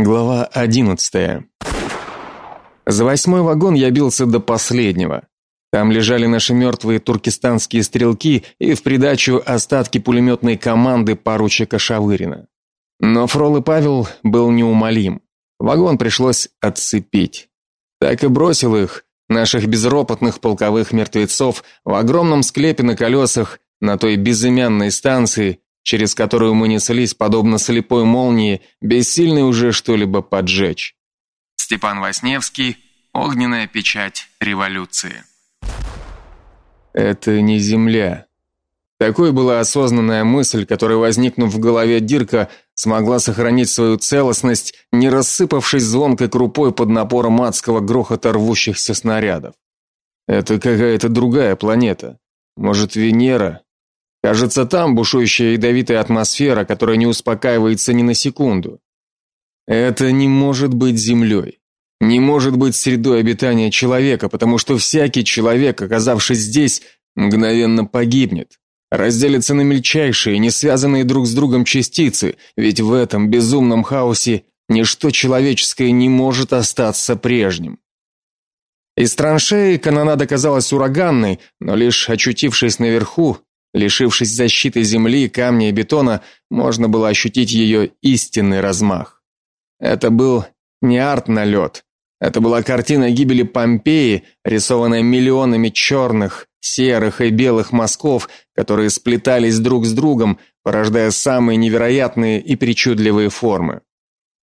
Глава одиннадцатая. За восьмой вагон я бился до последнего. Там лежали наши мертвые туркестанские стрелки и в придачу остатки пулеметной команды поручика Шавырина. Но Фрол и Павел был неумолим. Вагон пришлось отцепить. Так и бросил их, наших безропотных полковых мертвецов, в огромном склепе на колесах на той безымянной станции, через которую мы неслись подобно слепой молнии, бессильны уже что-либо поджечь. Степан Васневский. Огненная печать революции. Это не земля. Такой была осознанная мысль, которая, возникнув в голове Дирка, смогла сохранить свою целостность, не рассыпавшись звонкой крупой под напором адского грохота рвущихся снарядов. Это какая-то другая планета. Может, Венера, Кажется, там бушующая ядовитая атмосфера, которая не успокаивается ни на секунду. Это не может быть землей. Не может быть средой обитания человека, потому что всякий человек, оказавшись здесь, мгновенно погибнет. Разделится на мельчайшие, не связанные друг с другом частицы, ведь в этом безумном хаосе ничто человеческое не может остаться прежним. Из траншеи канонада казалась ураганной, но лишь очутившись наверху, Лишившись защиты земли, камня и бетона, можно было ощутить ее истинный размах. Это был не арт-налет. Это была картина гибели Помпеи, рисованная миллионами черных, серых и белых мазков, которые сплетались друг с другом, порождая самые невероятные и причудливые формы.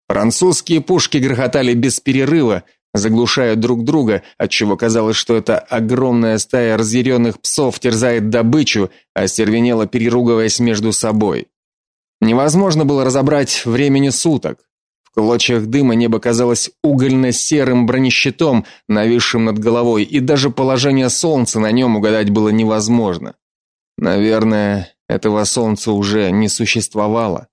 Французские пушки грохотали без перерыва, заглушая друг друга, отчего казалось, что эта огромная стая разъяренных псов терзает добычу, остервенело переругиваясь между собой. Невозможно было разобрать времени суток. В клочьях дыма небо казалось угольно-серым бронещитом, нависшим над головой, и даже положение солнца на нем угадать было невозможно. Наверное, этого солнца уже не существовало.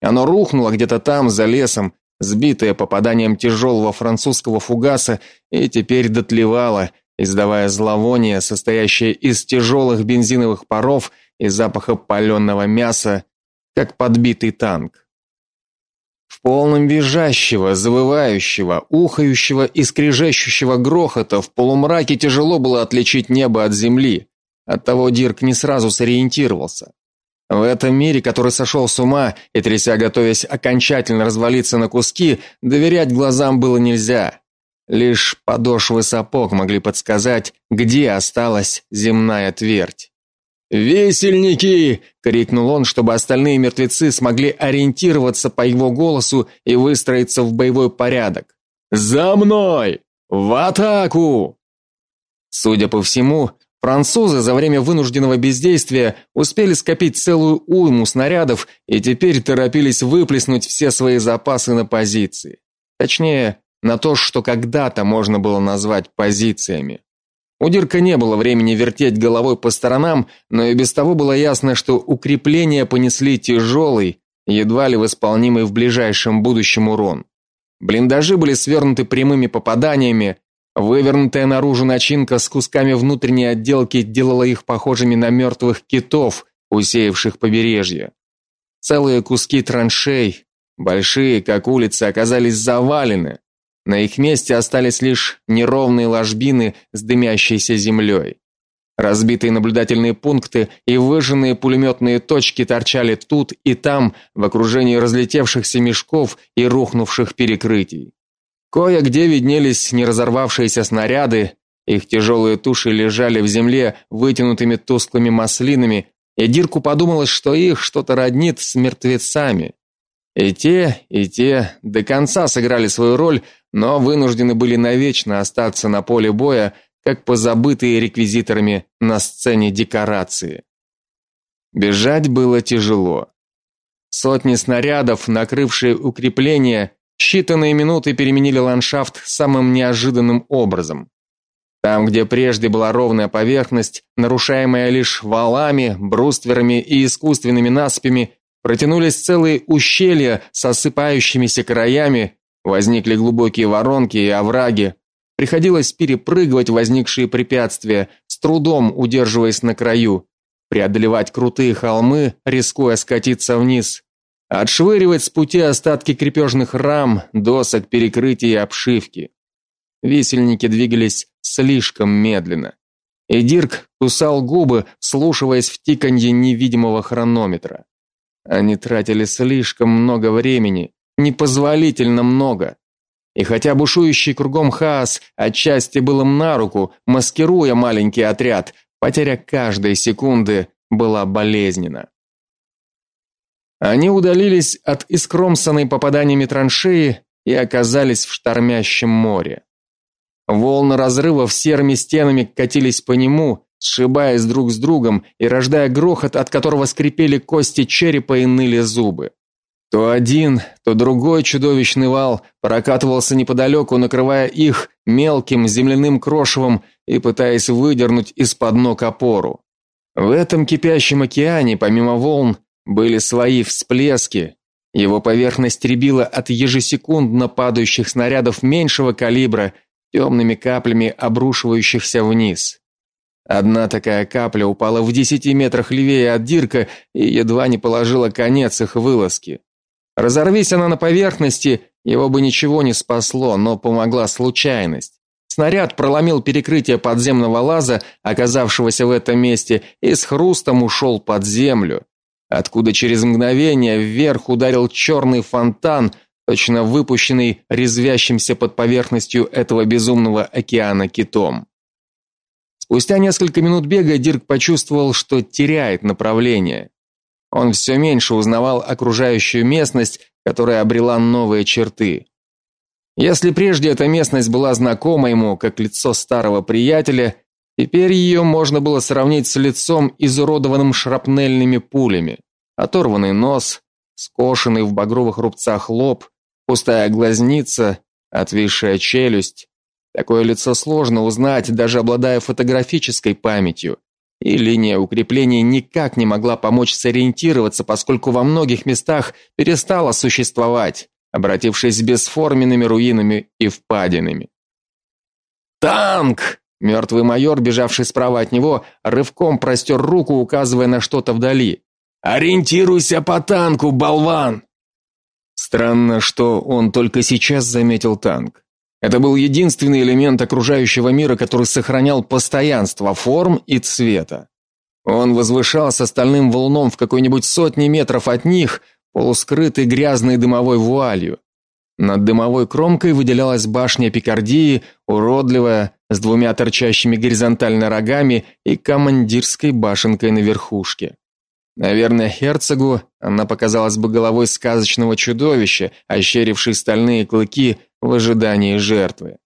Оно рухнуло где-то там, за лесом, сбитая попаданием тяжелого французского фугаса, и теперь дотлевала, издавая зловоние, состоящее из тяжелых бензиновых паров и запаха паленого мяса, как подбитый танк. В полном визжащего, завывающего, ухающего и скрежещущего грохота в полумраке тяжело было отличить небо от земли. Оттого Дирк не сразу сориентировался. В этом мире, который сошел с ума и тряся, готовясь окончательно развалиться на куски, доверять глазам было нельзя. Лишь подошвы сапог могли подсказать, где осталась земная твердь. «Весельники!» — крикнул он, чтобы остальные мертвецы смогли ориентироваться по его голосу и выстроиться в боевой порядок. «За мной! В атаку!» Судя по всему, Французы за время вынужденного бездействия успели скопить целую уйму снарядов и теперь торопились выплеснуть все свои запасы на позиции. Точнее, на то, что когда-то можно было назвать позициями. У Дирка не было времени вертеть головой по сторонам, но и без того было ясно, что укрепления понесли тяжелый, едва ли восполнимый в ближайшем будущем урон. Блиндажи были свернуты прямыми попаданиями, Вывернутая наружу начинка с кусками внутренней отделки делала их похожими на мертвых китов, усеявших побережье. Целые куски траншей, большие, как улицы, оказались завалены. На их месте остались лишь неровные ложбины с дымящейся землей. Разбитые наблюдательные пункты и выжженные пулеметные точки торчали тут и там в окружении разлетевшихся мешков и рухнувших перекрытий. Кое-где виднелись неразорвавшиеся снаряды, их тяжелые туши лежали в земле вытянутыми тусклыми маслинами, и Дирку подумалось, что их что-то роднит с мертвецами. И те, и те до конца сыграли свою роль, но вынуждены были навечно остаться на поле боя, как позабытые реквизиторами на сцене декорации. Бежать было тяжело. Сотни снарядов, накрывшие укрепления, считанные минуты переменили ландшафт самым неожиданным образом. Там, где прежде была ровная поверхность, нарушаемая лишь валами, брустверами и искусственными насыпями, протянулись целые ущелья с осыпающимися краями, возникли глубокие воронки и овраги. Приходилось перепрыгивать возникшие препятствия, с трудом удерживаясь на краю, преодолевать крутые холмы, рискуя скатиться вниз, отшвыривать с пути остатки крепежных рам, досок, перекрытий и обшивки. Висельники двигались слишком медленно. И Дирк кусал губы, слушаясь в тиканье невидимого хронометра. Они тратили слишком много времени, непозволительно много. И хотя бушующий кругом хаос отчасти был им на руку, маскируя маленький отряд, потеря каждой секунды была болезненна. Они удалились от искромсанной попаданиями траншеи и оказались в штормящем море. Волны разрывов серыми стенами катились по нему, сшибаясь друг с другом и рождая грохот, от которого скрипели кости черепа и ныли зубы. То один, то другой чудовищный вал прокатывался неподалеку, накрывая их мелким земляным крошевом и пытаясь выдернуть из-под ног опору. В этом кипящем океане, помимо волн, были свои всплески. Его поверхность рябила от ежесекундно падающих снарядов меньшего калибра, темными каплями обрушивающихся вниз. Одна такая капля упала в десяти метрах левее от Дирка и едва не положила конец их вылазке. Разорвись она на поверхности, его бы ничего не спасло, но помогла случайность. Снаряд проломил перекрытие подземного лаза, оказавшегося в этом месте, и с хрустом ушел под землю, откуда через мгновение вверх ударил черный фонтан, точно выпущенный резвящимся под поверхностью этого безумного океана китом. Спустя несколько минут бега Дирк почувствовал, что теряет направление. Он все меньше узнавал окружающую местность, которая обрела новые черты. Если прежде эта местность была знакома ему как лицо старого приятеля, теперь ее можно было сравнить с лицом изуродованным шрапнельными пулями. Оторванный нос, скошенный в багровых рубцах лоб, пустая глазница, отвисшая челюсть. Такое лицо сложно узнать, даже обладая фотографической памятью. И линия укреплений никак не могла помочь сориентироваться, поскольку во многих местах перестала существовать обратившись бесформенными руинами и впадинами. Танк! Мертвый майор, бежавший справа от него, рывком простер руку, указывая на что-то вдали. Ориентируйся по танку, болван. Странно, что он только сейчас заметил танк. Это был единственный элемент окружающего мира, который сохранял постоянство форм и цвета. Он возвышался стальным волном в какой-нибудь сотне метров от них, полускрытый грязной дымовой вуалью. Над дымовой кромкой выделялась башня Пикардии, уродливая, с двумя торчащими горизонтально рогами и командирской башенкой на верхушке. Наверное, герцогу она показалась бы головой сказочного чудовища, ощерившей стальные клыки в ожидании жертвы.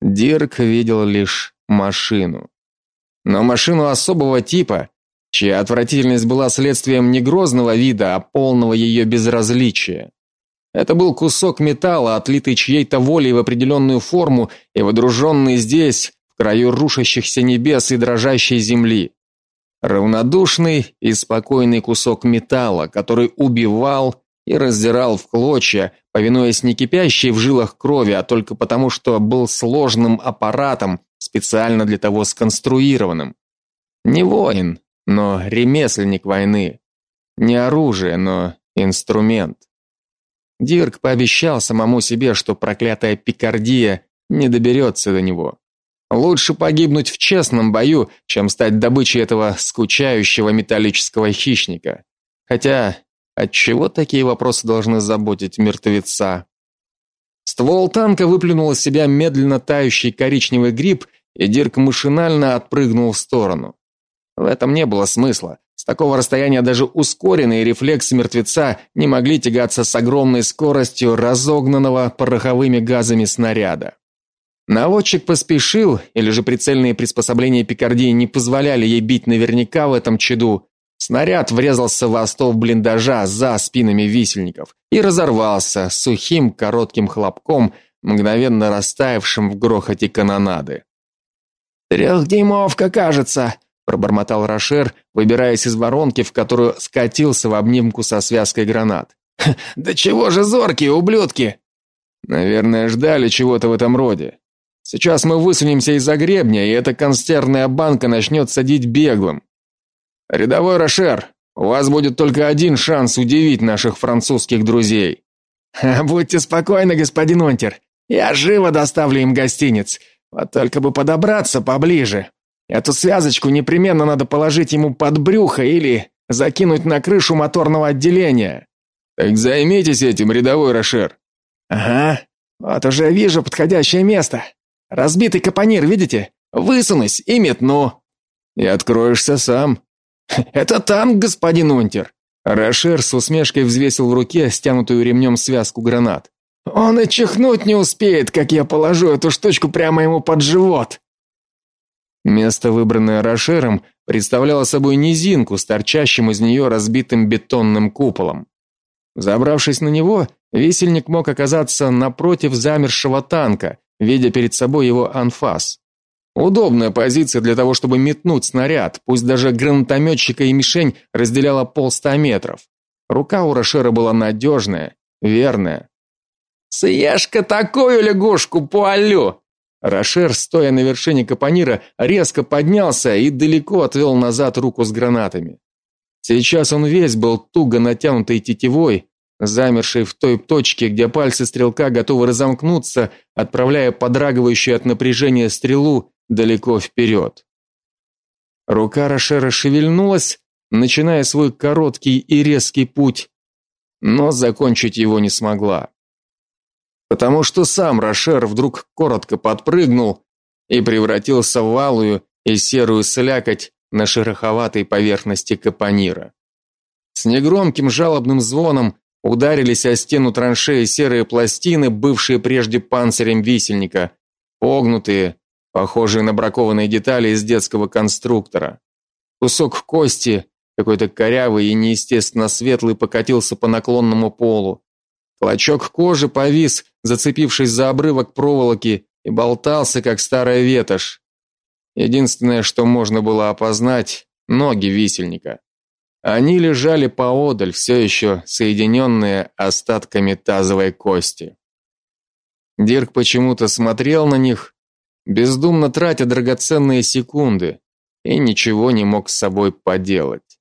Дирк видел лишь машину. Но машину особого типа, чья отвратительность была следствием не грозного вида, а полного ее безразличия. Это был кусок металла, отлитый чьей-то волей в определенную форму и водруженный здесь, в краю рушащихся небес и дрожащей земли. Равнодушный и спокойный кусок металла, который убивал и раздирал в клочья, повинуясь не кипящей в жилах крови, а только потому, что был сложным аппаратом, специально для того сконструированным. Не воин, но ремесленник войны. Не оружие, но инструмент. Дирк пообещал самому себе, что проклятая Пикардия не доберется до него. Лучше погибнуть в честном бою, чем стать добычей этого скучающего металлического хищника. Хотя, от чего такие вопросы должны заботить мертвеца? Ствол танка выплюнул из себя медленно тающий коричневый гриб, и Дирк машинально отпрыгнул в сторону. В этом не было смысла. С такого расстояния даже ускоренные рефлексы мертвеца не могли тягаться с огромной скоростью разогнанного пороховыми газами снаряда. Наводчик поспешил, или же прицельные приспособления Пикардии не позволяли ей бить наверняка в этом чаду. Снаряд врезался в остов блиндажа за спинами висельников и разорвался сухим коротким хлопком, мгновенно растаявшим в грохоте канонады. «Трехдюймовка, кажется», пробормотал Рошер, выбираясь из воронки, в которую скатился в обнимку со связкой гранат. Да чего же зоркие ублюдки? Наверное, ждали чего-то в этом роде. Сейчас мы высунемся из-за гребня, и эта консервная банка начнет садить беглым. Рядовой Рошер, У вас будет только один шанс удивить наших французских друзей. Будьте спокойны, господин Унтер. Я живо доставлю им гостиниц. Вот только бы подобраться поближе. Эту связочку непременно надо положить ему под брюхо или закинуть на крышу моторного отделения. Так займитесь этим, рядовой Рошер. Ага. Вот уже вижу подходящее место. Разбитый капонир, видите? Высунусь и метну. И откроешься сам. Это танк, господин Унтер. Рошер с усмешкой взвесил в руке стянутую ремнем связку гранат. Он и чихнуть не успеет, как я положу эту штучку прямо ему под живот. Место, выбранное Рошером, представляло собой низинку с торчащим из нее разбитым бетонным куполом. Забравшись на него, висельник мог оказаться напротив замершего танка, видя перед собой его анфас. Удобная позиция для того, чтобы метнуть снаряд, пусть даже гранатометчика и мишень разделяла полста метров. Рука у Рошера была надежная, верная. «Съешь-ка такую лягушку, пуалю!» Рошер, стоя на вершине капонира, резко поднялся и далеко отвел назад руку с гранатами. Сейчас он весь был туго натянутой тетивой, замерший в той точке, где пальцы стрелка готовы разомкнуться, отправляя подрагивающую от напряжения стрелу далеко вперед. Рука Рошера шевельнулась, начиная свой короткий и резкий путь, но закончить его не смогла потому что сам Рошер вдруг коротко подпрыгнул и превратился в алую и серую слякоть на шероховатой поверхности капонира. С негромким жалобным звоном ударились о стену траншеи серые пластины, бывшие прежде панцирем висельника, погнутые, похожие на бракованные детали из детского конструктора. Кусок кости, какой-то корявый и неестественно светлый, покатился по наклонному полу. Клочок кожи повис, зацепившись за обрывок проволоки, и болтался, как старая ветошь. Единственное, что можно было опознать ноги висельника. Они лежали поодаль, все еще соединенные остатками тазовой кости. Дирк почему-то смотрел на них, бездумно тратя драгоценные секунды, и ничего не мог с собой поделать.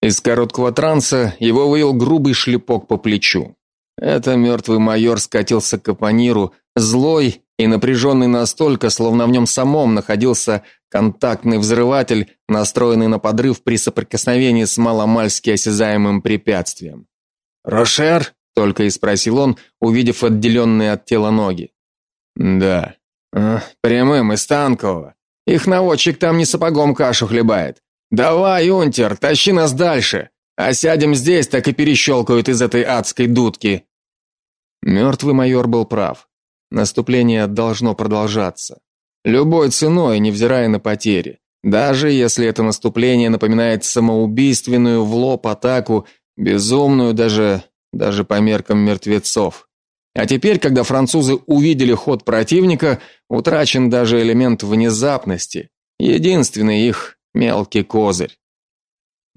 Из короткого транса его вывел грубый шлепок по плечу. Это мертвый майор скатился к капониру, злой и напряженный настолько, словно в нем самом находился контактный взрыватель, настроенный на подрыв при соприкосновении с маломальски осязаемым препятствием. "Рошер?" только и спросил он, увидев отделенные от тела ноги. "Да. А, прямым из танкового. Их наводчик там не сапогом кашу хлебает. Давай, Унтер, тащи нас дальше. А сядем здесь, так и перещелкают из этой адской дудки". Мертвый майор был прав. Наступление должно продолжаться. Любой ценой, невзирая на потери. Даже если это наступление напоминает самоубийственную в лоб атаку, безумную даже даже по меркам мертвецов. А теперь, когда французы увидели ход противника, утрачен даже элемент внезапности, единственный их мелкий козырь.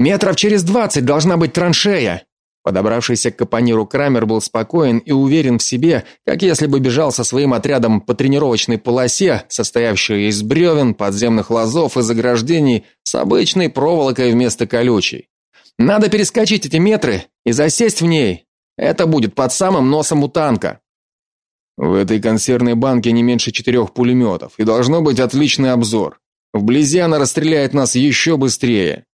Метров через двадцать должна быть траншея, Подобравшийся к капониру Крамер был спокоен и уверен в себе, как если бы бежал со своим отрядом по тренировочной полосе, состоявшей из бревен, подземных лазов и заграждений с обычной проволокой вместо колючей. Надо перескочить эти метры и засесть в ней. Это будет под самым носом у танка. В этой консервной банке не меньше четырех пулеметов, и должно быть отличный обзор. Вблизи она расстреляет нас еще быстрее.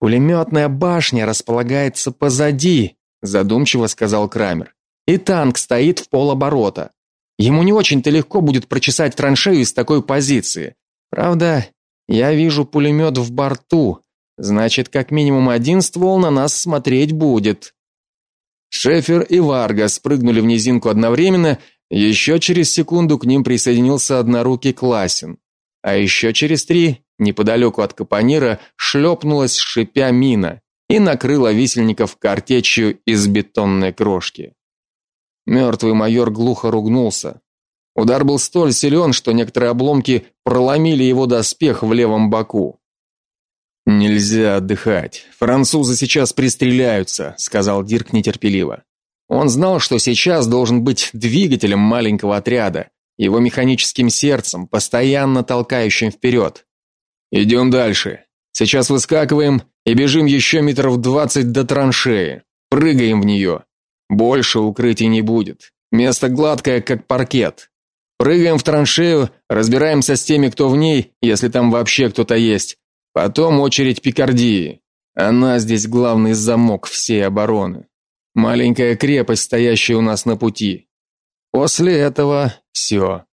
Пулеметная башня располагается позади, задумчиво сказал Крамер. И танк стоит в полоборота. Ему не очень-то легко будет прочесать траншею из такой позиции. Правда, я вижу пулемет в борту. Значит, как минимум один ствол на нас смотреть будет. Шефер и Варга спрыгнули в низинку одновременно, еще через секунду к ним присоединился однорукий Классин. А еще через три Неподалеку от капонира шлепнулась, шипя мина, и накрыла висельников картечью из бетонной крошки. Мертвый майор глухо ругнулся. Удар был столь силен, что некоторые обломки проломили его доспех в левом боку. Нельзя отдыхать. Французы сейчас пристреляются, сказал Дирк нетерпеливо. Он знал, что сейчас должен быть двигателем маленького отряда, его механическим сердцем, постоянно толкающим вперед. Идем дальше. Сейчас выскакиваем и бежим еще метров двадцать до траншеи. Прыгаем в нее. Больше укрытий не будет. Место гладкое, как паркет. Прыгаем в траншею, разбираемся с теми, кто в ней, если там вообще кто-то есть. Потом очередь Пикардии. Она здесь главный замок всей обороны. Маленькая крепость, стоящая у нас на пути. После этого все.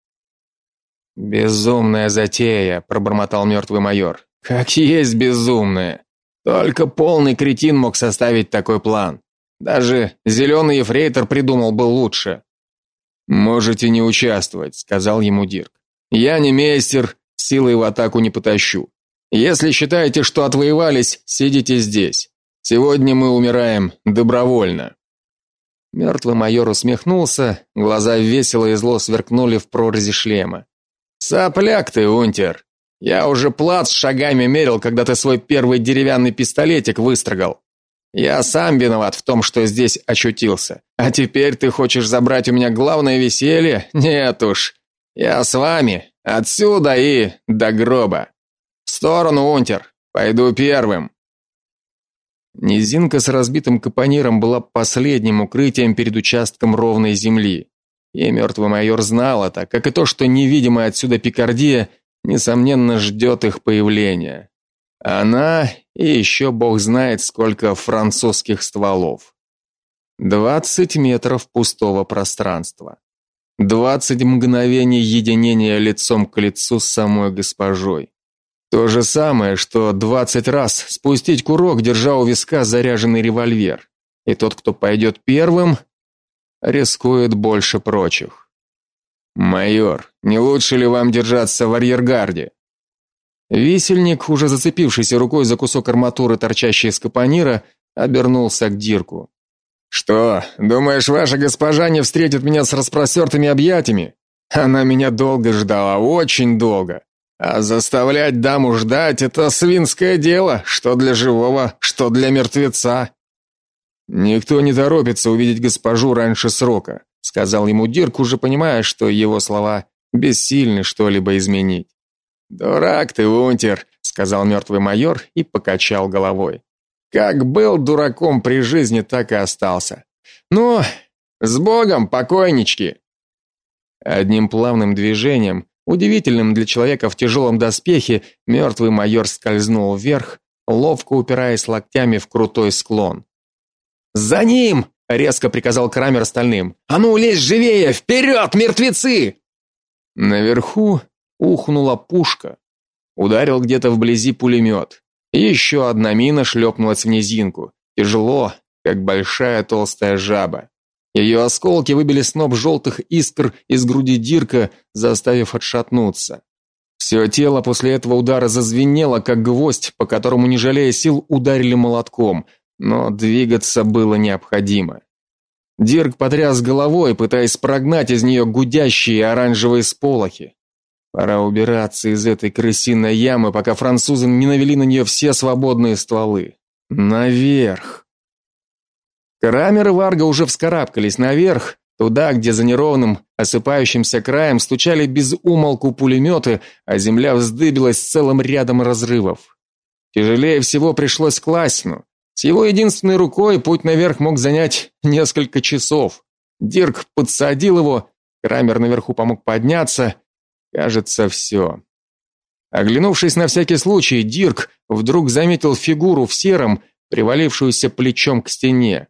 Безумная затея, пробормотал мертвый майор. Как есть безумная. Только полный кретин мог составить такой план. Даже зеленый ефрейтор придумал бы лучше. Можете не участвовать, сказал ему Дирк. Я не мейстер, силой в атаку не потащу. Если считаете, что отвоевались, сидите здесь. Сегодня мы умираем добровольно. Мертвый майор усмехнулся, глаза весело и зло сверкнули в прорези шлема. Сопляк ты, унтер. Я уже плац шагами мерил, когда ты свой первый деревянный пистолетик выстрогал. Я сам виноват в том, что здесь очутился. А теперь ты хочешь забрать у меня главное веселье? Нет уж. Я с вами отсюда и до гроба. В сторону, унтер. Пойду первым. Низинка с разбитым капониром была последним укрытием перед участком ровной земли. И мертвый майор знал это, как и то, что невидимая отсюда Пикардия несомненно ждет их появления. Она и еще бог знает сколько французских стволов. Двадцать метров пустого пространства. Двадцать мгновений единения лицом к лицу с самой госпожой. То же самое, что двадцать раз спустить курок, держа у виска заряженный револьвер. И тот, кто пойдет первым, рискует больше прочих. Майор, не лучше ли вам держаться в арьергарде? Висельник, уже зацепившийся рукой за кусок арматуры, торчащий из капонира, обернулся к Дирку. Что, думаешь, ваша госпожа не встретит меня с распростертыми объятиями? Она меня долго ждала, очень долго. А заставлять даму ждать это свинское дело, что для живого, что для мертвеца. Никто не торопится увидеть госпожу раньше срока, сказал ему Дирк, уже понимая, что его слова бессильны что-либо изменить. Дурак ты, Унтер, сказал мертвый майор и покачал головой. Как был дураком при жизни, так и остался. Ну, с Богом, покойнички. Одним плавным движением, удивительным для человека в тяжелом доспехе, мертвый майор скользнул вверх, ловко упираясь локтями в крутой склон. "За ним!" резко приказал Крамер остальным. "А ну, лезь живее, вперед, мертвецы!" Наверху ухнула пушка. Ударил где-то вблизи пулемет. Еще одна мина шлепнулась в низинку, тяжело, как большая толстая жаба. Ее осколки выбили сноп желтых искр из груди Дирка, заставив отшатнуться. Все тело после этого удара зазвенело, как гвоздь, по которому, не жалея сил, ударили молотком, но двигаться было необходимо. Дирк потряс головой, пытаясь прогнать из нее гудящие оранжевые сполохи. Пора убираться из этой крысиной ямы, пока французы не навели на нее все свободные стволы. Наверх. Крамер и Варга уже вскарабкались наверх, туда, где за неровным, осыпающимся краем стучали без умолку пулеметы, а земля вздыбилась целым рядом разрывов. Тяжелее всего пришлось Классину. С его единственной рукой путь наверх мог занять несколько часов. Дирк подсадил его, Крамер наверху помог подняться, Кажется, все. Оглянувшись на всякий случай, Дирк вдруг заметил фигуру в сером, привалившуюся плечом к стене.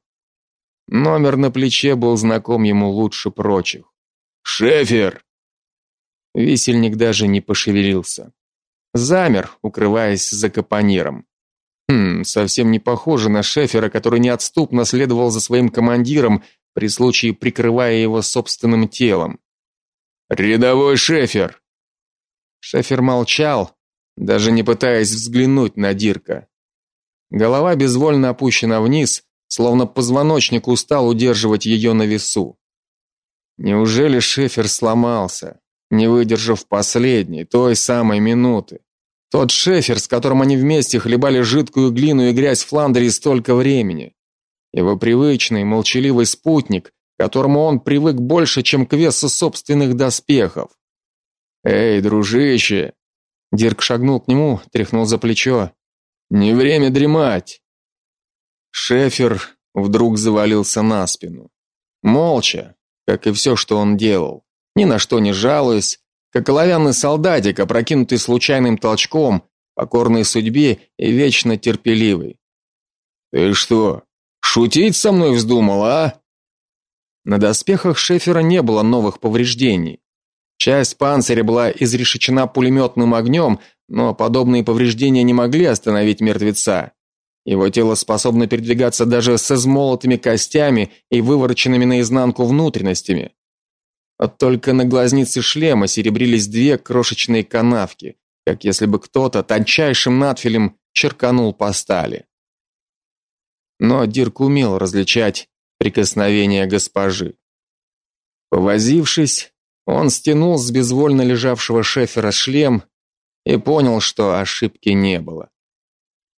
Номер на плече был знаком ему лучше прочих. Шефер. Висельник даже не пошевелился. Замер, укрываясь за капониром. Хм, совсем не похоже на Шефера, который неотступно следовал за своим командиром, при случае прикрывая его собственным телом. Рядовой Шефер. Шефер молчал, даже не пытаясь взглянуть на Дирка. Голова безвольно опущена вниз, словно позвоночник устал удерживать ее на весу. Неужели Шефер сломался, не выдержав последней, той самой минуты? Тот Шефер, с которым они вместе хлебали жидкую глину и грязь Фландрии столько времени. Его привычный, молчаливый спутник, которому он привык больше, чем к весу собственных доспехов. Эй, дружище. Дирк шагнул к нему, тряхнул за плечо. Не время дремать. Шефер вдруг завалился на спину. Молча, как и все, что он делал, ни на что не жалуясь, как оловянный солдатик, опрокинутый случайным толчком, покорный судьбе и вечно терпеливый. Ты что, шутить со мной вздумал, а? На доспехах Шефера не было новых повреждений. Часть панциря была изрешечена пулеметным огнем, но подобные повреждения не могли остановить мертвеца. Его тело способно передвигаться даже со измолотыми костями и вывороченными наизнанку внутренностями. Вот только на глазнице шлема серебрились две крошечные канавки, как если бы кто-то тончайшим надфилем черканул по стали. Но Дирк умел различать прикосновения госпожи. Повозившись, он стянул с безвольно лежавшего шефера шлем и понял, что ошибки не было.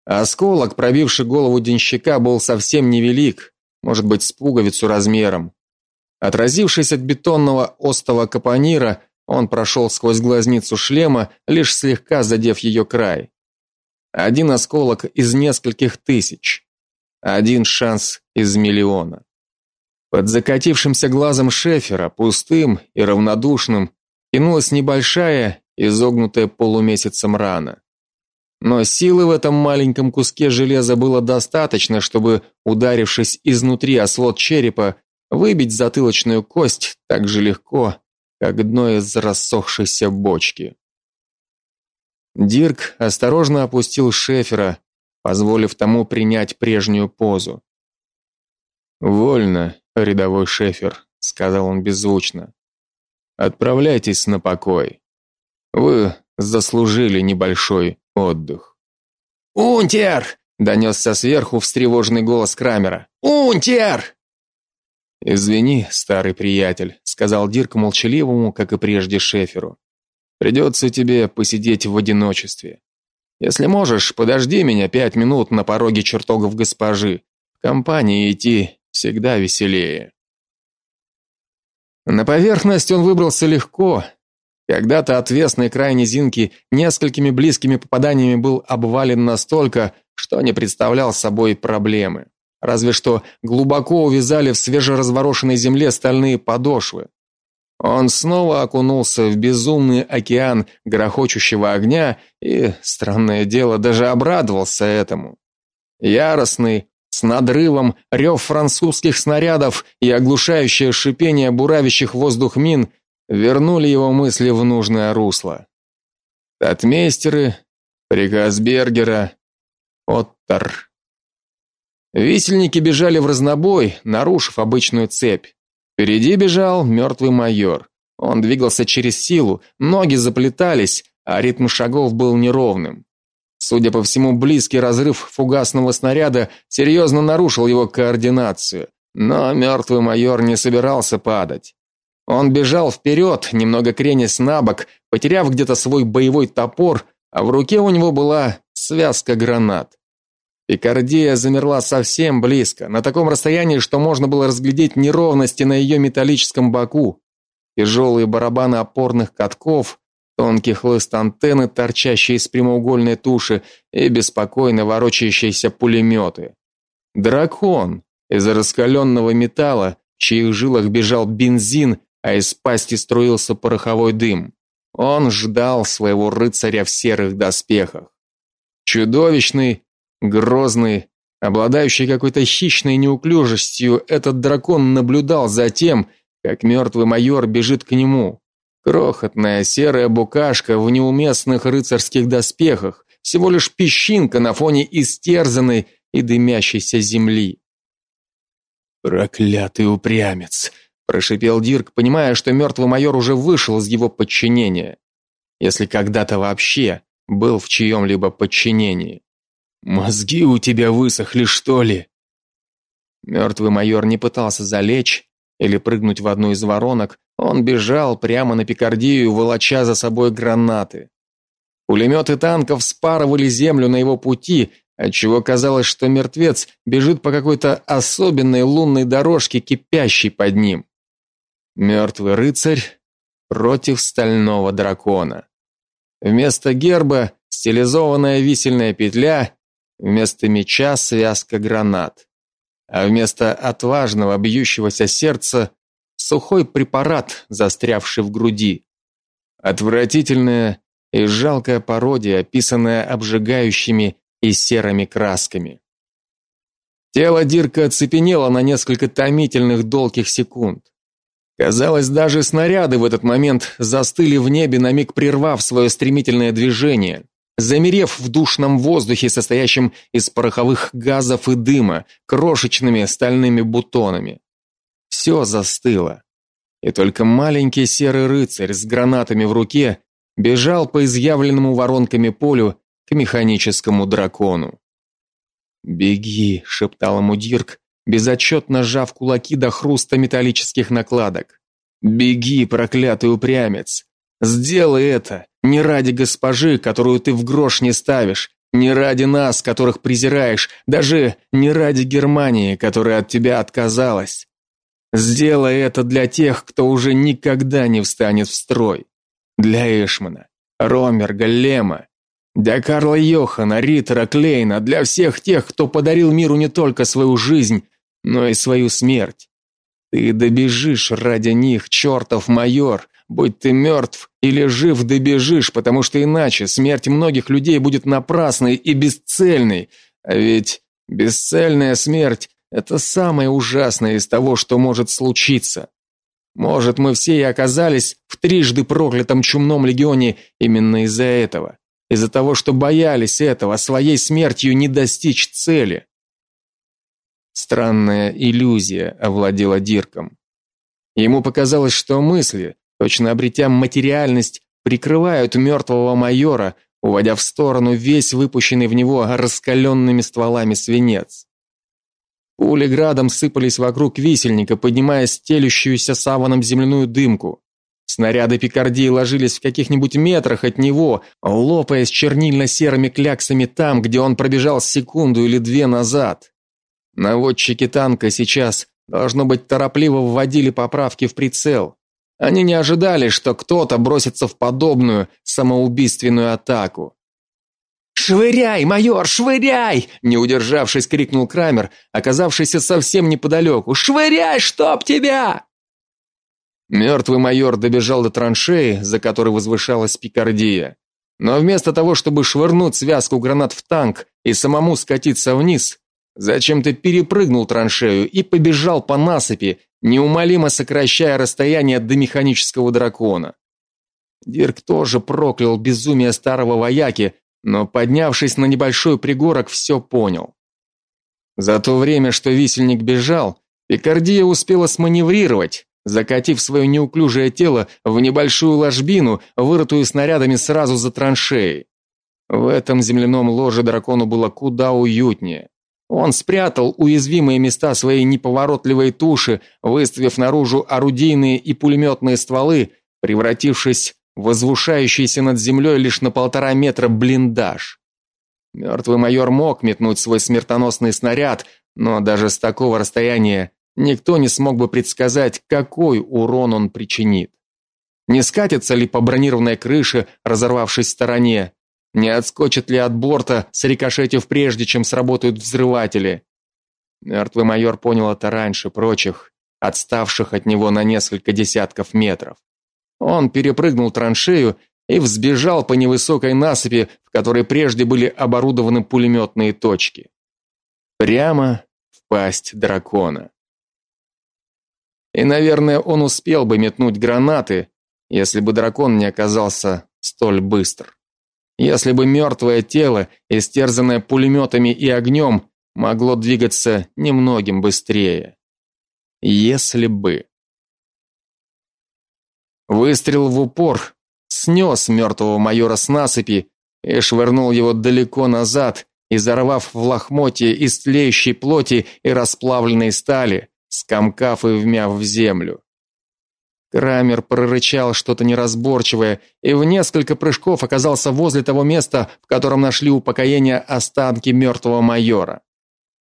Осколок, пробивший голову денщика, был совсем невелик, может быть, с пуговицу размером. Отразившись от бетонного остова капонира, он прошел сквозь глазницу шлема, лишь слегка задев ее край. Один осколок из нескольких тысяч. Один шанс из миллиона. Под закатившимся глазом Шефера, пустым и равнодушным, кинулась небольшая, изогнутая полумесяцем рана. Но силы в этом маленьком куске железа было достаточно, чтобы, ударившись изнутри о свод черепа, выбить затылочную кость так же легко, как дно из рассохшейся бочки. Дирк осторожно опустил Шефера, позволив тому принять прежнюю позу. "Вольно, рядовой Шефер", сказал он беззвучно. "Отправляйтесь на покой. Вы заслужили небольшой отдых. «Унтер!» — донесся сверху встревоженный голос Крамера. «Унтер!» «Извини, старый приятель», — сказал Дирк молчаливому, как и прежде Шеферу. «Придется тебе посидеть в одиночестве. Если можешь, подожди меня пять минут на пороге чертогов госпожи. В компании идти всегда веселее». На поверхность он выбрался легко, когда-то отвесный край низинки несколькими близкими попаданиями был обвален настолько, что не представлял собой проблемы. Разве что глубоко увязали в свежеразворошенной земле стальные подошвы. Он снова окунулся в безумный океан грохочущего огня и, странное дело, даже обрадовался этому. Яростный, с надрывом, рев французских снарядов и оглушающее шипение буравящих воздух мин вернули его мысли в нужное русло. Татмейстеры, приказ Бергера, Оттер. Висельники бежали в разнобой, нарушив обычную цепь. Впереди бежал мертвый майор. Он двигался через силу, ноги заплетались, а ритм шагов был неровным. Судя по всему, близкий разрыв фугасного снаряда серьезно нарушил его координацию, но мертвый майор не собирался падать. Он бежал вперед, немного кренясь на бок, потеряв где-то свой боевой топор, а в руке у него была связка гранат. Пикардия замерла совсем близко, на таком расстоянии, что можно было разглядеть неровности на ее металлическом боку. Тяжелые барабаны опорных катков, тонкий хлыст антенны, торчащие из прямоугольной туши, и беспокойно ворочающиеся пулеметы. Дракон из раскаленного металла, в чьих жилах бежал бензин, а из пасти струился пороховой дым. Он ждал своего рыцаря в серых доспехах. Чудовищный, грозный, обладающий какой-то хищной неуклюжестью, этот дракон наблюдал за тем, как мертвый майор бежит к нему. Крохотная серая букашка в неуместных рыцарских доспехах, всего лишь песчинка на фоне истерзанной и дымящейся земли. Проклятый упрямец, прошипел Дирк, понимая, что мертвый майор уже вышел из его подчинения. Если когда-то вообще был в чьем-либо подчинении. Мозги у тебя высохли, что ли? Мертвый майор не пытался залечь или прыгнуть в одну из воронок, он бежал прямо на Пикардию, волоча за собой гранаты. Пулеметы танков спарывали землю на его пути, отчего казалось, что мертвец бежит по какой-то особенной лунной дорожке, кипящей под ним. Мертвый рыцарь против стального дракона. Вместо герба стилизованная висельная петля, Вместо меча связка гранат. А вместо отважного бьющегося сердца сухой препарат, застрявший в груди. Отвратительная и жалкая пародия, описанная обжигающими и серыми красками. Тело Дирка оцепенело на несколько томительных долгих секунд. Казалось, даже снаряды в этот момент застыли в небе, на миг прервав свое стремительное движение, замерев в душном воздухе, состоящем из пороховых газов и дыма, крошечными стальными бутонами. Все застыло. И только маленький серый рыцарь с гранатами в руке бежал по изъявленному воронками полю к механическому дракону. "Беги", шептал ему Дирк, безотчетно сжав кулаки до хруста металлических накладок. Беги, проклятый упрямец. Сделай это не ради госпожи, которую ты в грош не ставишь, не ради нас, которых презираешь, даже не ради Германии, которая от тебя отказалась. Сделай это для тех, кто уже никогда не встанет в строй. Для Эшмана, Ромерга, Лема, для Карла Йохана, Риттера, Клейна, для всех тех, кто подарил миру не только свою жизнь, но и свою смерть. Ты добежишь ради них, чертов майор, будь ты мертв или жив, добежишь, потому что иначе смерть многих людей будет напрасной и бесцельной. А ведь бесцельная смерть это самое ужасное из того, что может случиться. Может, мы все и оказались в трижды проклятом чумном легионе именно из-за этого, из-за того, что боялись этого, своей смертью не достичь цели. Странная иллюзия овладела Дирком. Ему показалось, что мысли, точно обретя материальность, прикрывают мертвого майора, уводя в сторону весь выпущенный в него раскаленными стволами свинец. Пули градом сыпались вокруг висельника, поднимая стелющуюся саваном земляную дымку. Снаряды Пикардии ложились в каких-нибудь метрах от него, лопаясь чернильно-серыми кляксами там, где он пробежал секунду или две назад. Наводчики танка сейчас, должно быть, торопливо вводили поправки в прицел. Они не ожидали, что кто-то бросится в подобную самоубийственную атаку. «Швыряй, майор, швыряй!» Не удержавшись, крикнул Крамер, оказавшийся совсем неподалеку. «Швыряй, чтоб тебя!» Мертвый майор добежал до траншеи, за которой возвышалась Пикардия. Но вместо того, чтобы швырнуть связку гранат в танк и самому скатиться вниз, Зачем-то перепрыгнул траншею и побежал по насыпи, неумолимо сокращая расстояние до механического дракона. Дирк тоже проклял безумие старого вояки, но поднявшись на небольшой пригорок, все понял. За то время, что висельник бежал, Пикардия успела сманеврировать, закатив свое неуклюжее тело в небольшую ложбину, вырытую снарядами сразу за траншеей. В этом земляном ложе дракону было куда уютнее. Он спрятал уязвимые места своей неповоротливой туши, выставив наружу орудийные и пулеметные стволы, превратившись в возвышающийся над землей лишь на полтора метра блиндаж. Мертвый майор мог метнуть свой смертоносный снаряд, но даже с такого расстояния никто не смог бы предсказать, какой урон он причинит. Не скатится ли по бронированной крыше, разорвавшись в стороне, не отскочит ли от борта, срикошетив прежде, чем сработают взрыватели? Мертвый майор понял это раньше прочих, отставших от него на несколько десятков метров. Он перепрыгнул траншею и взбежал по невысокой насыпи, в которой прежде были оборудованы пулеметные точки. Прямо в пасть дракона. И, наверное, он успел бы метнуть гранаты, если бы дракон не оказался столь быстр. Если бы мертвое тело, истерзанное пулеметами и огнем, могло двигаться немногим быстрее. Если бы. Выстрел в упор снес мертвого майора с насыпи и швырнул его далеко назад, изорвав в лохмотье из тлеющей плоти и расплавленной стали, скомкав и вмяв в землю. Крамер прорычал что-то неразборчивое и в несколько прыжков оказался возле того места, в котором нашли упокоение останки мертвого майора.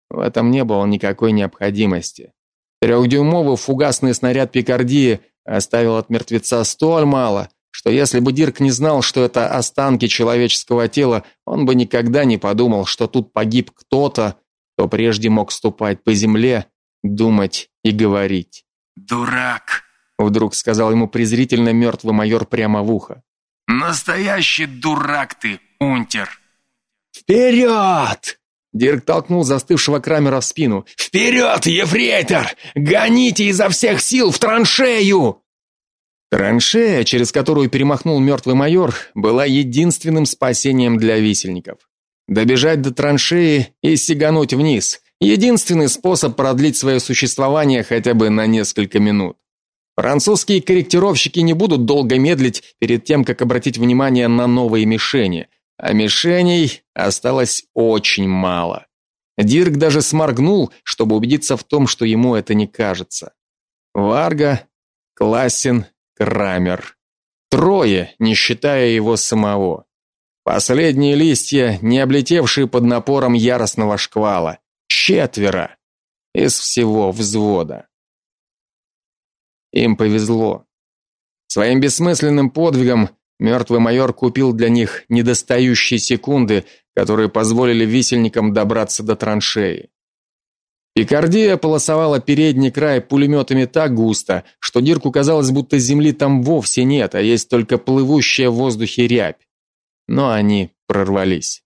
В этом не было никакой необходимости. Трехдюймовый фугасный снаряд Пикардии оставил от мертвеца столь мало, что если бы Дирк не знал, что это останки человеческого тела, он бы никогда не подумал, что тут погиб кто-то, кто прежде мог ступать по земле, думать и говорить. Дурак, вдруг сказал ему презрительно мертвый майор прямо в ухо. Настоящий дурак ты, унтер. Вперед! Дирк толкнул застывшего Крамера в спину. «Вперед, ефрейтор! Гоните изо всех сил в траншею!» Траншея, через которую перемахнул мертвый майор, была единственным спасением для висельников. Добежать до траншеи и сигануть вниз единственный способ продлить свое существование хотя бы на несколько минут. Французские корректировщики не будут долго медлить перед тем, как обратить внимание на новые мишени, а мишеней осталось очень мало. Дирк даже сморгнул, чтобы убедиться в том, что ему это не кажется. Варга, Классен, Крамер. Трое, не считая его самого. Последние листья, не облетевшие под напором яростного шквала. Четверо из всего взвода. Им повезло. Своим бессмысленным подвигом мертвый майор купил для них недостающие секунды, которые позволили висельникам добраться до траншеи. Пикардия полосовала передний край пулеметами так густо, что Дирку казалось, будто земли там вовсе нет, а есть только плывущая в воздухе рябь. Но они прорвались.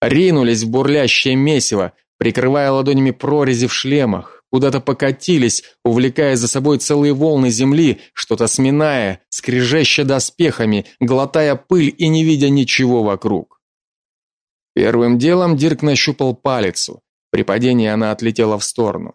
Ринулись в бурлящее месиво, прикрывая ладонями прорези в шлемах, куда-то покатились, увлекая за собой целые волны земли, что-то сминая, скрежеща доспехами, глотая пыль и не видя ничего вокруг. Первым делом Дирк нащупал палицу. При падении она отлетела в сторону.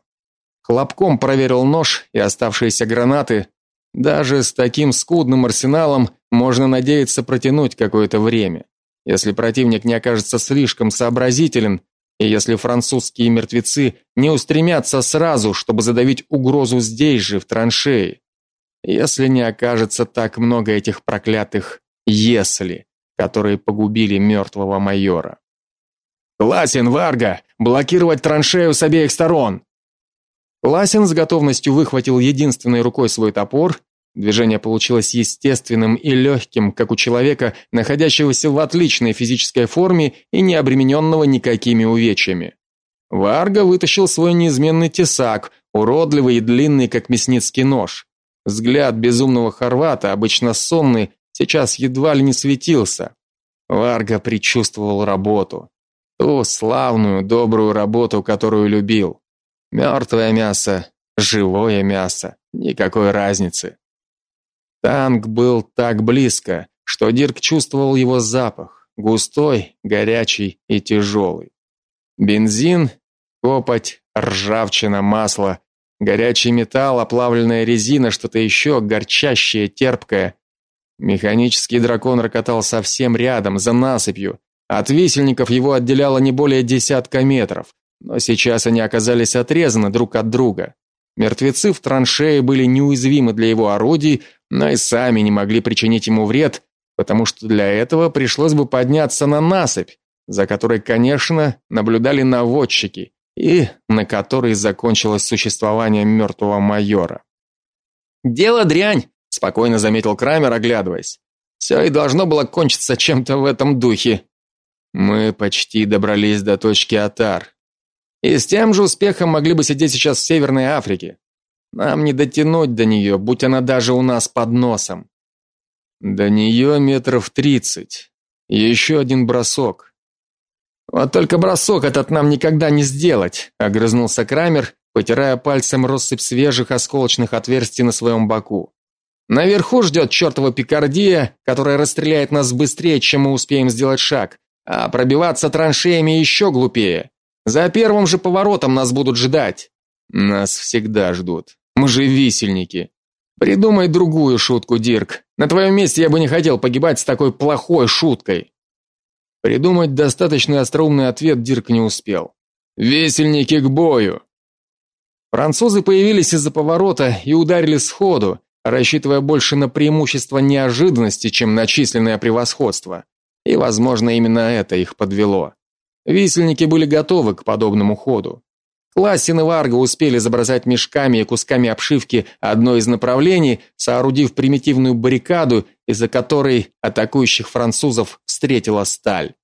Хлопком проверил нож и оставшиеся гранаты. Даже с таким скудным арсеналом можно надеяться протянуть какое-то время. Если противник не окажется слишком сообразителен, и если французские мертвецы не устремятся сразу, чтобы задавить угрозу здесь же в траншеи. Если не окажется так много этих проклятых если, которые погубили мертвого майора. Классен, Варга, блокировать траншею с обеих сторон. Классен с готовностью выхватил единственной рукой свой топор Движение получилось естественным и легким, как у человека, находящегося в отличной физической форме и не обремененного никакими увечьями. Варга вытащил свой неизменный тесак, уродливый и длинный, как мясницкий нож. Взгляд безумного хорвата, обычно сонный, сейчас едва ли не светился. Варга предчувствовал работу, ту славную, добрую работу, которую любил. Мертвое мясо, живое мясо, никакой разницы. Танк был так близко, что Дирк чувствовал его запах, густой, горячий и тяжелый. Бензин, копоть, ржавчина, масло, горячий металл, оплавленная резина, что-то еще горчащее, терпкое. Механический дракон рокотал совсем рядом, за насыпью. От висельников его отделяло не более десятка метров, но сейчас они оказались отрезаны друг от друга. Мертвецы в траншее были неуязвимы для его орудий, но и сами не могли причинить ему вред, потому что для этого пришлось бы подняться на насыпь, за которой, конечно, наблюдали наводчики, и на которой закончилось существование мертвого майора. Дело дрянь, спокойно заметил Крамер, оглядываясь. Все и должно было кончиться чем-то в этом духе. Мы почти добрались до точки Атар. И с тем же успехом могли бы сидеть сейчас в Северной Африке. Нам не дотянуть до нее, будь она даже у нас под носом. До нее метров тридцать. Еще один бросок. Вот только бросок этот нам никогда не сделать, огрызнулся Крамер, потирая пальцем россыпь свежих осколочных отверстий на своем боку. Наверху ждет чертова пикардия, которая расстреляет нас быстрее, чем мы успеем сделать шаг, а пробиваться траншеями еще глупее. За первым же поворотом нас будут ждать. Нас всегда ждут. Мы же висельники. Придумай другую шутку, Дирк. На твоем месте я бы не хотел погибать с такой плохой шуткой. Придумать достаточно остроумный ответ Дирк не успел. Висельники к бою. Французы появились из-за поворота и ударили сходу, рассчитывая больше на преимущество неожиданности, чем на численное превосходство. И, возможно, именно это их подвело. Висельники были готовы к подобному ходу. Классин и Варга успели забросать мешками и кусками обшивки одно из направлений, соорудив примитивную баррикаду, из-за которой атакующих французов встретила сталь.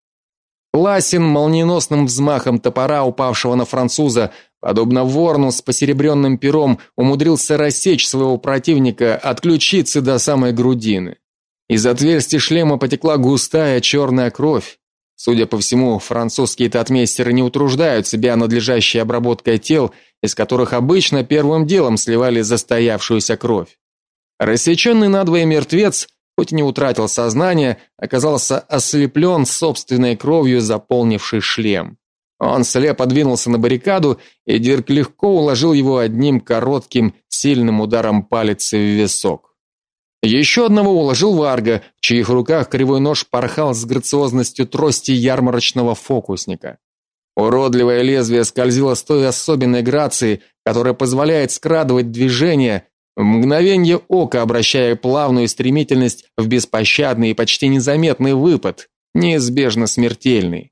Классин молниеносным взмахом топора, упавшего на француза, подобно ворну с посеребренным пером, умудрился рассечь своего противника от ключицы до самой грудины. Из отверстия шлема потекла густая черная кровь. Судя по всему, французские татмейстеры не утруждают себя надлежащей обработкой тел, из которых обычно первым делом сливали застоявшуюся кровь. Рассеченный надвое мертвец, хоть и не утратил сознание, оказался ослеплен собственной кровью, заполнившей шлем. Он слепо двинулся на баррикаду, и Дирк легко уложил его одним коротким, сильным ударом палицы в висок. Еще одного уложил Варга, в чьих руках кривой нож порхал с грациозностью трости ярмарочного фокусника. Уродливое лезвие скользило с той особенной грацией, которая позволяет скрадывать движения, в мгновение ока обращая плавную стремительность в беспощадный и почти незаметный выпад, неизбежно смертельный.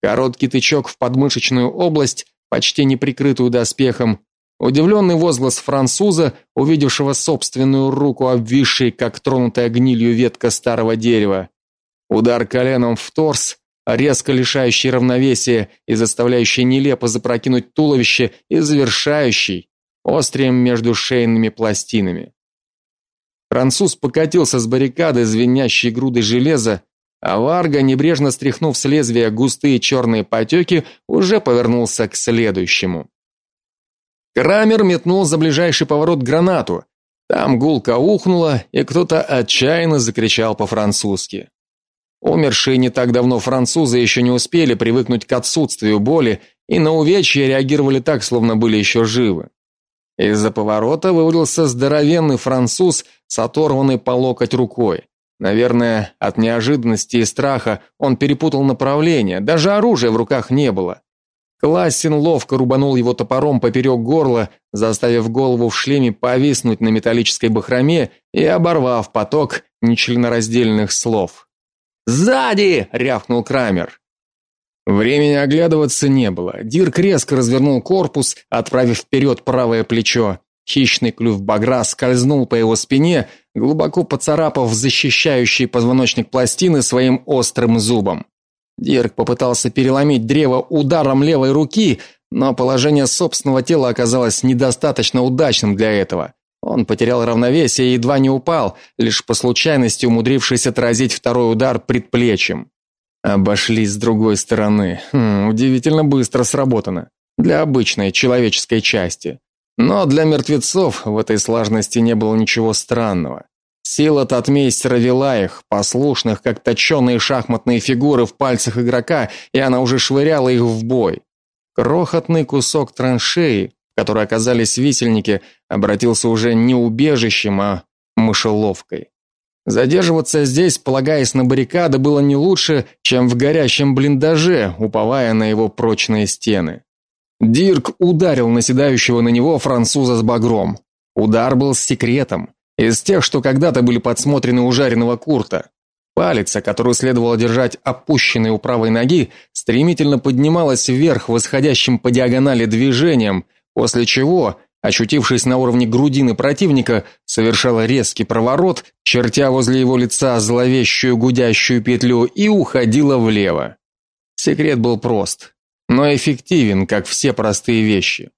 Короткий тычок в подмышечную область, почти не прикрытую доспехом, Удивленный возглас француза, увидевшего собственную руку, обвисшей, как тронутая гнилью ветка старого дерева. Удар коленом в торс, резко лишающий равновесия и заставляющий нелепо запрокинуть туловище и завершающий острием между шейными пластинами. Француз покатился с баррикады, звенящей грудой железа, а Варга, небрежно стряхнув с лезвия густые черные потеки, уже повернулся к следующему. Крамер метнул за ближайший поворот гранату. Там гулко ухнуло, и кто-то отчаянно закричал по-французски. Умершие не так давно французы еще не успели привыкнуть к отсутствию боли и на увечья реагировали так, словно были еще живы. Из-за поворота вывалился здоровенный француз с оторванной по локоть рукой. Наверное, от неожиданности и страха он перепутал направление, даже оружия в руках не было. Классин ловко рубанул его топором поперек горла, заставив голову в шлеме повиснуть на металлической бахроме и оборвав поток нечленораздельных слов. "Сзади!" рявкнул Крамер. Времени оглядываться не было. Дирк резко развернул корпус, отправив вперед правое плечо. Хищный клюв багра скользнул по его спине, глубоко поцарапав защищающий позвоночник пластины своим острым зубом. Дирк попытался переломить древо ударом левой руки, но положение собственного тела оказалось недостаточно удачным для этого. Он потерял равновесие и едва не упал, лишь по случайности умудрившись отразить второй удар предплечьем. Обошлись с другой стороны. Хм, удивительно быстро сработано для обычной человеческой части. Но для мертвецов в этой сложности не было ничего странного. Сила татмейстера вела их, послушных, как точеные шахматные фигуры в пальцах игрока, и она уже швыряла их в бой. Крохотный кусок траншеи, в которой оказались висельники, обратился уже не убежищем, а мышеловкой. Задерживаться здесь, полагаясь на баррикады, было не лучше, чем в горящем блиндаже, уповая на его прочные стены. Дирк ударил наседающего на него француза с багром. Удар был с секретом. Из тех, что когда-то были подсмотрены у жареного Курта. Палец, которую следовало держать опущенной у правой ноги, стремительно поднималась вверх восходящим по диагонали движением, после чего, очутившись на уровне грудины противника, совершала резкий проворот, чертя возле его лица зловещую гудящую петлю и уходила влево. Секрет был прост, но эффективен, как все простые вещи.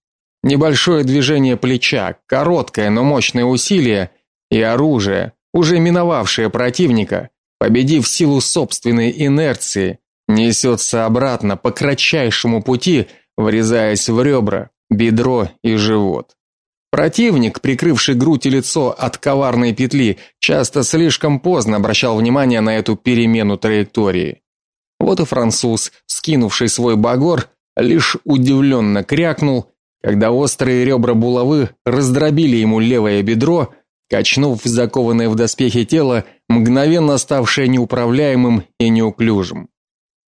Небольшое движение плеча, короткое, но мощное усилие – и оружие, уже миновавшее противника, победив силу собственной инерции, несется обратно по кратчайшему пути, врезаясь в ребра, бедро и живот. Противник, прикрывший грудь и лицо от коварной петли, часто слишком поздно обращал внимание на эту перемену траектории. Вот и француз, скинувший свой багор, лишь удивленно крякнул, когда острые ребра булавы раздробили ему левое бедро, качнув закованное в доспехи тело, мгновенно ставшее неуправляемым и неуклюжим.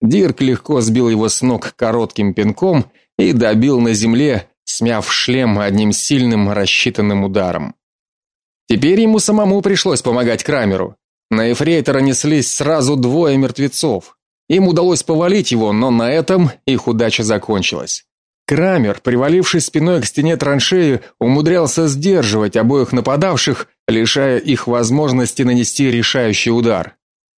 Дирк легко сбил его с ног коротким пинком и добил на земле, смяв шлем одним сильным рассчитанным ударом. Теперь ему самому пришлось помогать Крамеру. На эфрейтора неслись сразу двое мертвецов. Им удалось повалить его, но на этом их удача закончилась. Крамер, привалившись спиной к стене траншеи, умудрялся сдерживать обоих нападавших, лишая их возможности нанести решающий удар.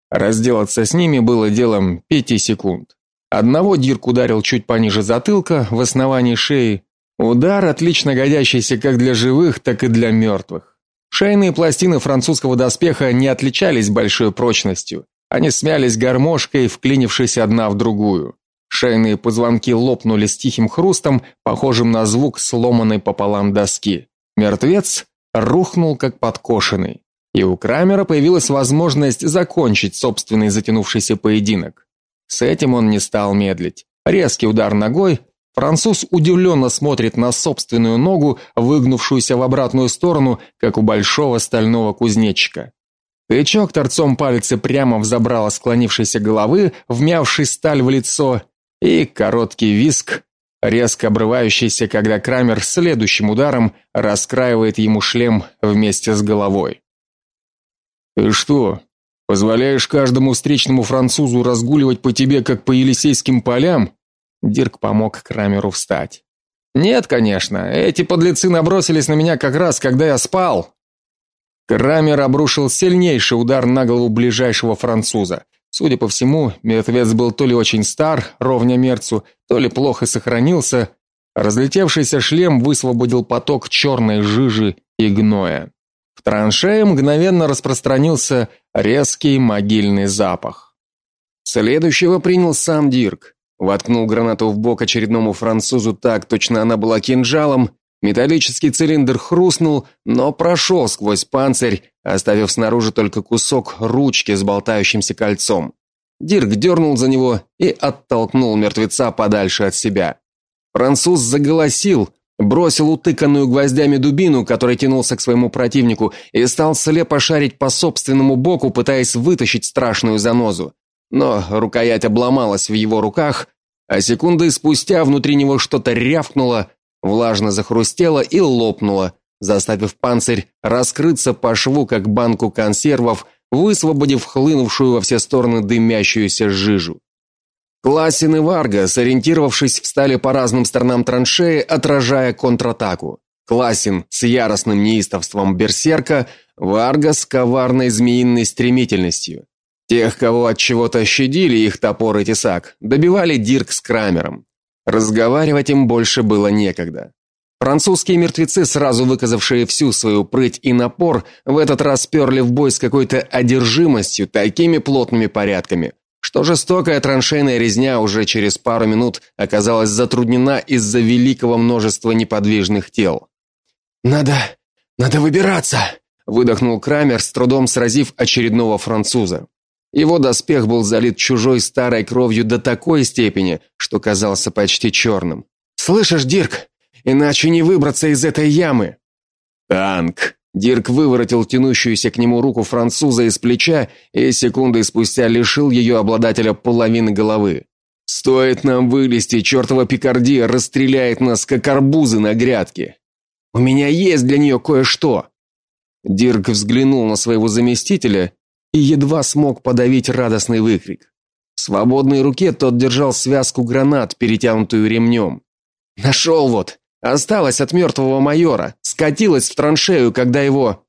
Разделаться с ними было делом пяти секунд. Одного Дирк ударил чуть пониже затылка, в основании шеи. Удар, отлично годящийся как для живых, так и для мертвых. Шейные пластины французского доспеха не отличались большой прочностью. Они смялись гармошкой, вклинившись одна в другую. Шейные позвонки лопнули с тихим хрустом, похожим на звук сломанной пополам доски. Мертвец рухнул как подкошенный, и у Крамера появилась возможность закончить собственный затянувшийся поединок. С этим он не стал медлить. Резкий удар ногой, француз удивленно смотрит на собственную ногу, выгнувшуюся в обратную сторону, как у большого стального кузнечика. Тычок торцом пальца прямо в склонившейся головы, вмявший сталь в лицо, и короткий виск, резко обрывающийся, когда Крамер следующим ударом раскраивает ему шлем вместе с головой. Ты что, позволяешь каждому встречному французу разгуливать по тебе как по Елисейским полям? Дирк помог Крамеру встать. Нет, конечно. Эти подлецы набросились на меня как раз, когда я спал. Крамер обрушил сильнейший удар на голову ближайшего француза. Судя по всему, мертвец был то ли очень стар, ровня мерцу, то ли плохо сохранился. Разлетевшийся шлем высвободил поток черной жижи и гноя. В траншее мгновенно распространился резкий могильный запах. Следующего принял сам Дирк. Воткнул гранату в бок очередному французу так, точно она была кинжалом, Металлический цилиндр хрустнул, но прошел сквозь панцирь, оставив снаружи только кусок ручки с болтающимся кольцом. Дирк дернул за него и оттолкнул мертвеца подальше от себя. Француз заголосил, бросил утыканную гвоздями дубину, который тянулся к своему противнику, и стал слепо шарить по собственному боку, пытаясь вытащить страшную занозу. Но рукоять обломалась в его руках, а секунды спустя внутри него что-то рявкнуло, влажно захрустело и лопнуло, заставив панцирь раскрыться по шву, как банку консервов, высвободив хлынувшую во все стороны дымящуюся жижу. Классин и Варга, сориентировавшись, встали по разным сторонам траншеи, отражая контратаку. Классин с яростным неистовством берсерка, Варга с коварной змеиной стремительностью. Тех, кого от чего-то щадили их топор и тесак, добивали Дирк с Крамером. Разговаривать им больше было некогда. Французские мертвецы, сразу выказавшие всю свою прыть и напор, в этот раз перли в бой с какой-то одержимостью, такими плотными порядками, что жестокая траншейная резня уже через пару минут оказалась затруднена из-за великого множества неподвижных тел. Надо, надо выбираться, выдохнул Крамер, с трудом сразив очередного француза. Его доспех был залит чужой старой кровью до такой степени, что казался почти черным. Слышишь, Дирк, иначе не выбраться из этой ямы. Танк. Дирк выворотил тянущуюся к нему руку француза из плеча и секунды спустя лишил ее обладателя половины головы. Стоит нам вылезти, чертова Пикардия расстреляет нас как арбузы на грядке. У меня есть для нее кое-что. Дирк взглянул на своего заместителя и едва смог подавить радостный выкрик. В свободной руке тот держал связку гранат, перетянутую ремнем. «Нашел вот! Осталось от мертвого майора, скатилась в траншею, когда его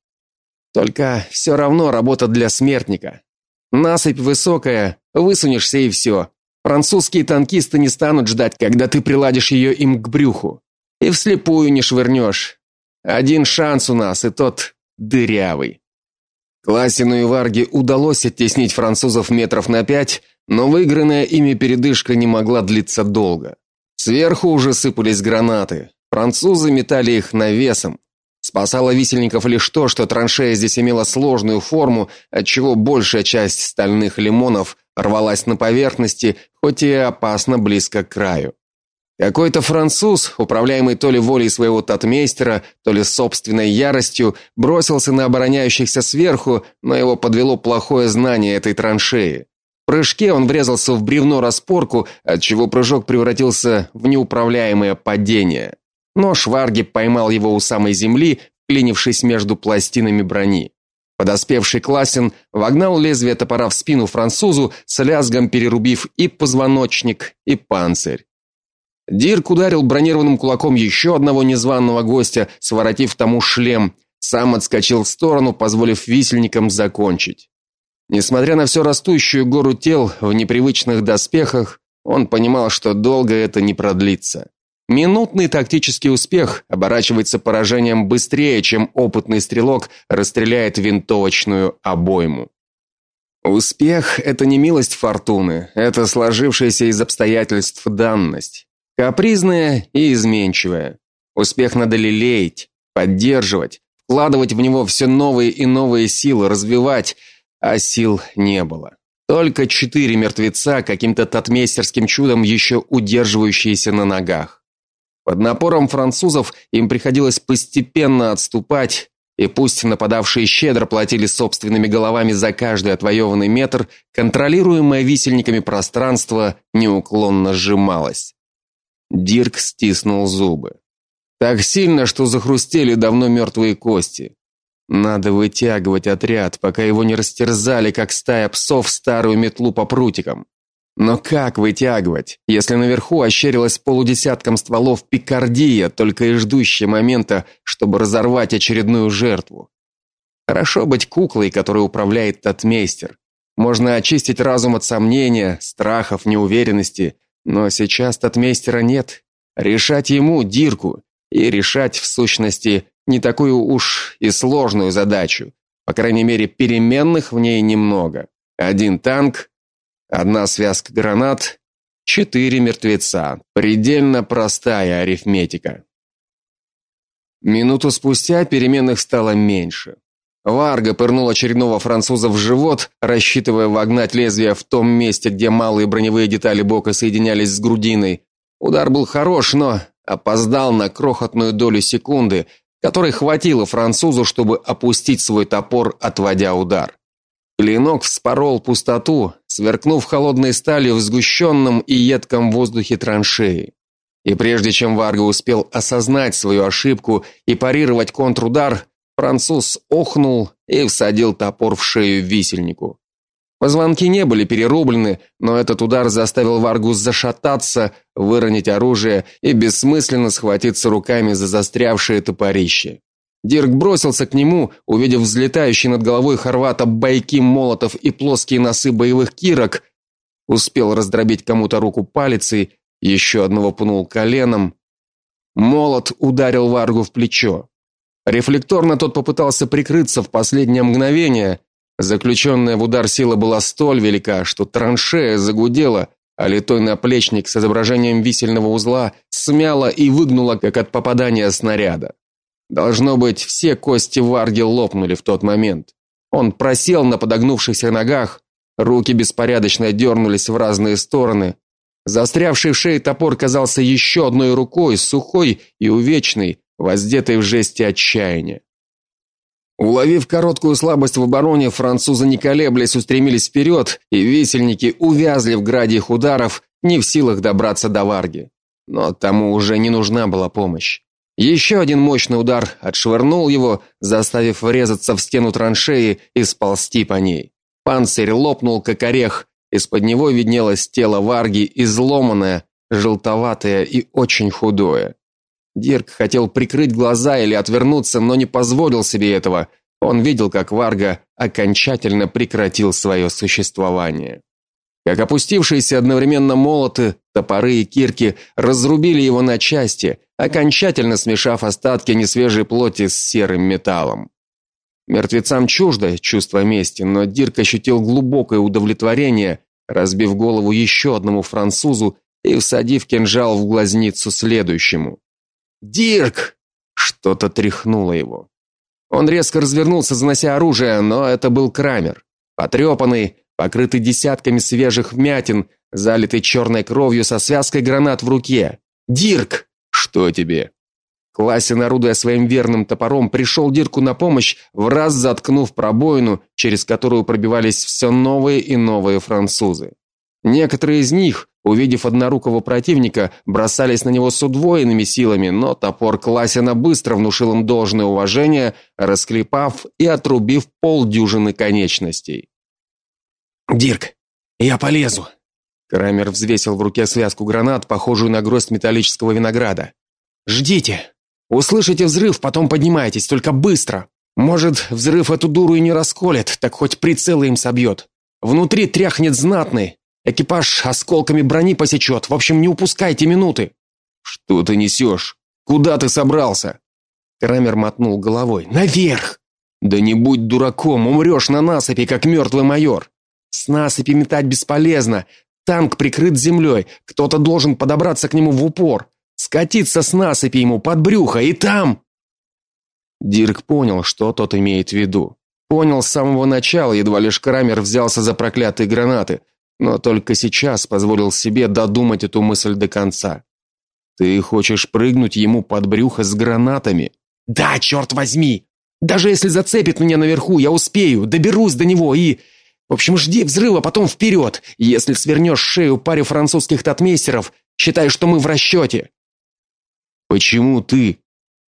Только все равно работа для смертника. Насыпь высокая, высунешься и все. Французские танкисты не станут ждать, когда ты приладишь ее им к брюху. И вслепую не швырнешь. Один шанс у нас, и тот дырявый. Классину и Варге удалось оттеснить французов метров на пять, но выигранная ими передышка не могла длиться долго. Сверху уже сыпались гранаты. Французы метали их навесом. Спасало висельников лишь то, что траншея здесь имела сложную форму, отчего большая часть стальных лимонов рвалась на поверхности, хоть и опасно близко к краю. Какой-то француз, управляемый то ли волей своего татмейстера, то ли собственной яростью, бросился на обороняющихся сверху, но его подвело плохое знание этой траншеи. В прыжке он врезался в бревно распорку, отчего прыжок превратился в неуправляемое падение. Но Шварги поймал его у самой земли, вклинившись между пластинами брони. Подоспевший Классен вогнал лезвие топора в спину французу, с лязгом перерубив и позвоночник, и панцирь. Дирк ударил бронированным кулаком еще одного незваного гостя, своротив тому шлем. Сам отскочил в сторону, позволив висельникам закончить. Несмотря на все растущую гору тел в непривычных доспехах, он понимал, что долго это не продлится. Минутный тактический успех оборачивается поражением быстрее, чем опытный стрелок расстреляет винтовочную обойму. Успех это не милость фортуны, это сложившаяся из обстоятельств данность, капризная и изменчивая. Успех надо лелеять, поддерживать, вкладывать в него все новые и новые силы, развивать, а сил не было. Только четыре мертвеца, каким-то татмейстерским чудом еще удерживающиеся на ногах. Под напором французов им приходилось постепенно отступать, и пусть нападавшие щедро платили собственными головами за каждый отвоеванный метр, контролируемое висельниками пространство неуклонно сжималось. Дирк стиснул зубы. Так сильно, что захрустели давно мертвые кости. Надо вытягивать отряд, пока его не растерзали, как стая псов, старую метлу по прутикам. Но как вытягивать, если наверху ощерилась полудесятком стволов пикардия, только и ждущая момента, чтобы разорвать очередную жертву? Хорошо быть куклой, которой управляет татмейстер. Можно очистить разум от сомнения, страхов, неуверенности, но сейчас татмейстера нет. Решать ему, Дирку, и решать в сущности не такую уж и сложную задачу. По крайней мере, переменных в ней немного. Один танк, одна связка гранат, четыре мертвеца. Предельно простая арифметика. Минуту спустя переменных стало меньше. Варга пырнул очередного француза в живот, рассчитывая вогнать лезвие в том месте, где малые броневые детали бока соединялись с грудиной. Удар был хорош, но опоздал на крохотную долю секунды, которой хватило французу, чтобы опустить свой топор, отводя удар. Клинок вспорол пустоту, сверкнув холодной сталью в сгущенном и едком воздухе траншеи. И прежде чем Варга успел осознать свою ошибку и парировать контрудар, француз охнул и всадил топор в шею висельнику. Позвонки не были перерублены, но этот удар заставил Варгу зашататься, выронить оружие и бессмысленно схватиться руками за застрявшее топорище. Дирк бросился к нему, увидев взлетающий над головой хорвата бойки молотов и плоские носы боевых кирок, успел раздробить кому-то руку палицей, еще одного пнул коленом. Молот ударил Варгу в плечо. Рефлекторно тот попытался прикрыться в последнее мгновение, Заключенная в удар сила была столь велика, что траншея загудела, а литой наплечник с изображением висельного узла смяло и выгнуло, как от попадания снаряда. Должно быть, все кости Варги лопнули в тот момент. Он просел на подогнувшихся ногах, руки беспорядочно дернулись в разные стороны. Застрявший в шее топор казался еще одной рукой, сухой и увечной, воздетой в жесте отчаяния. Уловив короткую слабость в обороне, французы не колеблясь устремились вперед, и висельники увязли в граде их ударов, не в силах добраться до Варги. Но тому уже не нужна была помощь. Еще один мощный удар отшвырнул его, заставив врезаться в стену траншеи и сползти по ней. Панцирь лопнул как орех, из-под него виднелось тело Варги, изломанное, желтоватое и очень худое. Дирк хотел прикрыть глаза или отвернуться, но не позволил себе этого. Он видел, как Варга окончательно прекратил свое существование. Как опустившиеся одновременно молоты, топоры и кирки разрубили его на части, окончательно смешав остатки несвежей плоти с серым металлом. Мертвецам чуждо чувство мести, но Дирк ощутил глубокое удовлетворение, разбив голову еще одному французу и всадив кинжал в глазницу следующему. Дирк! Что-то тряхнуло его. Он резко развернулся, занося оружие, но это был Крамер. Потрепанный, покрытый десятками свежих вмятин, залитый черной кровью со связкой гранат в руке. Дирк, что тебе? Классин, орудуя своим верным топором, пришел Дирку на помощь, в раз заткнув пробоину, через которую пробивались все новые и новые французы. Некоторые из них, увидев однорукого противника, бросались на него с удвоенными силами, но топор Классина быстро внушил им должное уважение, расклепав и отрубив полдюжины конечностей. Дирк, я полезу. Крамер взвесил в руке связку гранат, похожую на гроздь металлического винограда. Ждите. Услышите взрыв, потом поднимайтесь, только быстро. Может, взрыв эту дуру и не расколет, так хоть прицелы им собьет. Внутри тряхнет знатный. Экипаж осколками брони посечет. В общем, не упускайте минуты. Что ты несешь? Куда ты собрался? Крамер мотнул головой. Наверх. Да не будь дураком, умрешь на насыпи, как мертвый майор. С насыпи метать бесполезно. Танк прикрыт землей. Кто-то должен подобраться к нему в упор, скатиться с насыпи ему под брюхо и там Дирк понял, что тот имеет в виду. Понял с самого начала, едва лишь Крамер взялся за проклятые гранаты, но только сейчас позволил себе додумать эту мысль до конца. Ты хочешь прыгнуть ему под брюхо с гранатами? Да, черт возьми. Даже если зацепит меня наверху, я успею, доберусь до него и в общем, жди взрыва, потом вперед. Если свернешь шею паре французских татмейстеров, считай, что мы в расчете». Почему ты?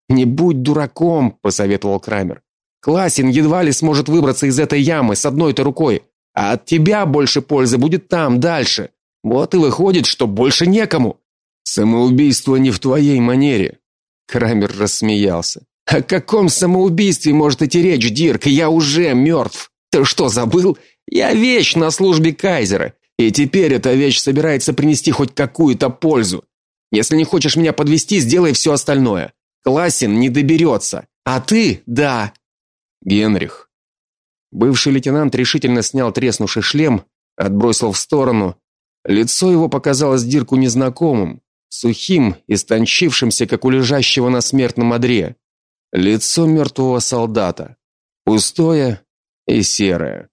Не будь дураком, посоветовал Крамер. Классин едва ли сможет выбраться из этой ямы с одной-то рукой, а от тебя больше пользы будет там, дальше. Вот и выходит, что больше некому. Самоубийство не в твоей манере. Крамер рассмеялся. О каком самоубийстве может идти речь, Дирк? Я уже мертв. Ты что, забыл? Я вещь на службе кайзера, и теперь эта вещь собирается принести хоть какую-то пользу. Если не хочешь меня подвести, сделай все остальное. Классин не доберется. А ты? Да. Генрих. Бывший лейтенант решительно снял треснувший шлем, отбросил в сторону. Лицо его показалось Дирку незнакомым, сухим, истончившимся, как у лежащего на смертном одре. Лицо мертвого солдата, пустое и серое.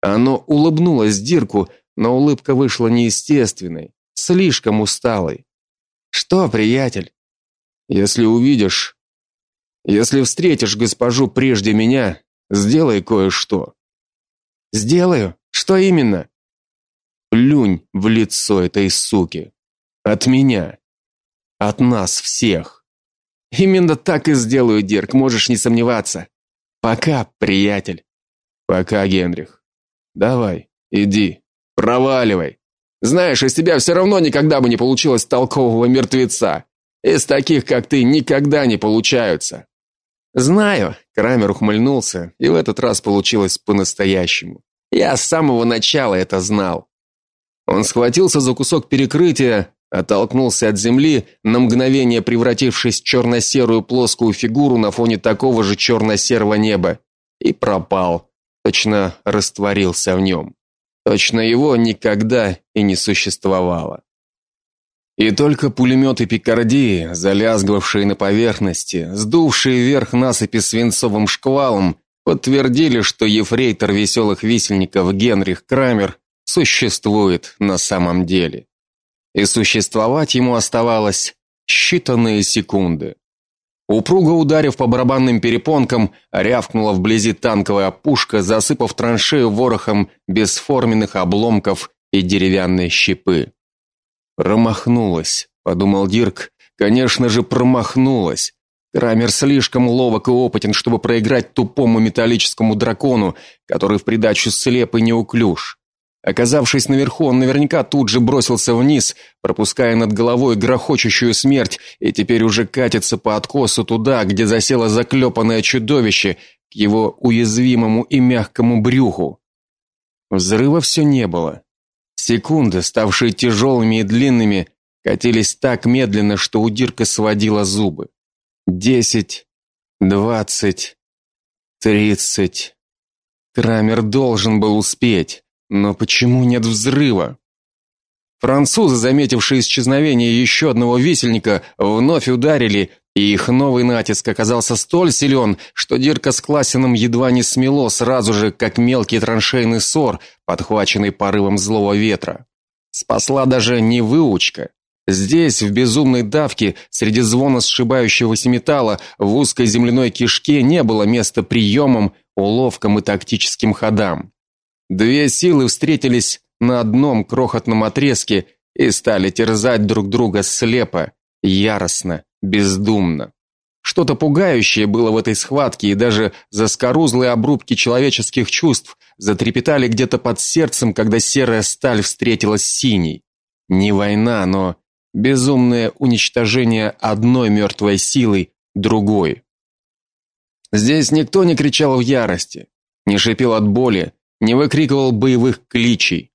Оно улыбнулось Дирку, но улыбка вышла неестественной, слишком усталой. Что, приятель? Если увидишь, если встретишь госпожу прежде меня, сделай кое-что. Сделаю. Что именно? Плюнь в лицо этой суки. От меня. От нас всех. Именно так и сделаю, Дирк, можешь не сомневаться. Пока, приятель. Пока, Генрих. Давай, иди, проваливай. Знаешь, из тебя все равно никогда бы не получилось толкового мертвеца. Из таких, как ты, никогда не получаются. Знаю, Крамер ухмыльнулся, и в этот раз получилось по-настоящему. Я с самого начала это знал. Он схватился за кусок перекрытия, оттолкнулся от земли, на мгновение превратившись в черно-серую плоскую фигуру на фоне такого же черно-серого неба, и пропал точно растворился в нем. Точно его никогда и не существовало. И только пулеметы Пикардии, залязгавшие на поверхности, сдувшие вверх насыпи свинцовым шквалом, подтвердили, что ефрейтор веселых висельников Генрих Крамер существует на самом деле. И существовать ему оставалось считанные секунды. Упруго ударив по барабанным перепонкам, рявкнула вблизи танковая пушка, засыпав траншею ворохом бесформенных обломков и деревянной щепы. Промахнулась, подумал Дирк. Конечно же, промахнулась. Крамер слишком ловок и опытен, чтобы проиграть тупому металлическому дракону, который в придачу слеп и неуклюж. Оказавшись наверху, он наверняка тут же бросился вниз, пропуская над головой грохочущую смерть, и теперь уже катится по откосу туда, где засело заклепанное чудовище, к его уязвимому и мягкому брюху. Взрыва все не было. Секунды, ставшие тяжелыми и длинными, катились так медленно, что у Дирка сводило зубы. Десять, двадцать, тридцать. Крамер должен был успеть. Но почему нет взрыва? Французы, заметившие исчезновение еще одного висельника, вновь ударили, и их новый натиск оказался столь силен, что Дирка с Классиным едва не смело сразу же, как мелкий траншейный сор, подхваченный порывом злого ветра. Спасла даже не выучка. Здесь, в безумной давке, среди звона сшибающегося металла, в узкой земляной кишке не было места приемам, уловкам и тактическим ходам. Две силы встретились на одном крохотном отрезке и стали терзать друг друга слепо, яростно, бездумно. Что-то пугающее было в этой схватке, и даже заскорузлые обрубки человеческих чувств затрепетали где-то под сердцем, когда серая сталь встретилась с синей. не война, но безумное уничтожение одной мертвой силой другой. Здесь никто не кричал в ярости, не шипел от боли, не выкрикивал боевых кличей.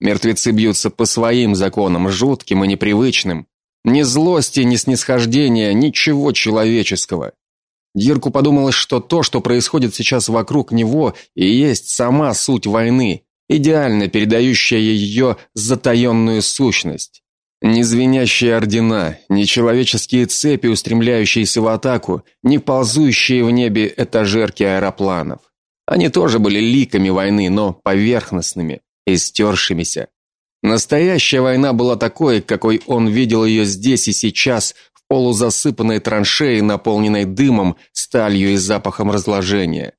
Мертвецы бьются по своим законам, жутким и непривычным. Ни злости, ни снисхождения, ничего человеческого. Дирку подумалось, что то, что происходит сейчас вокруг него, и есть сама суть войны, идеально передающая ее затаенную сущность. Ни звенящие ордена, ни человеческие цепи, устремляющиеся в атаку, ни ползущие в небе этажерки аэропланов. Они тоже были ликами войны, но поверхностными, истершимися. Настоящая война была такой, какой он видел ее здесь и сейчас, в полузасыпанной траншеи, наполненной дымом, сталью и запахом разложения.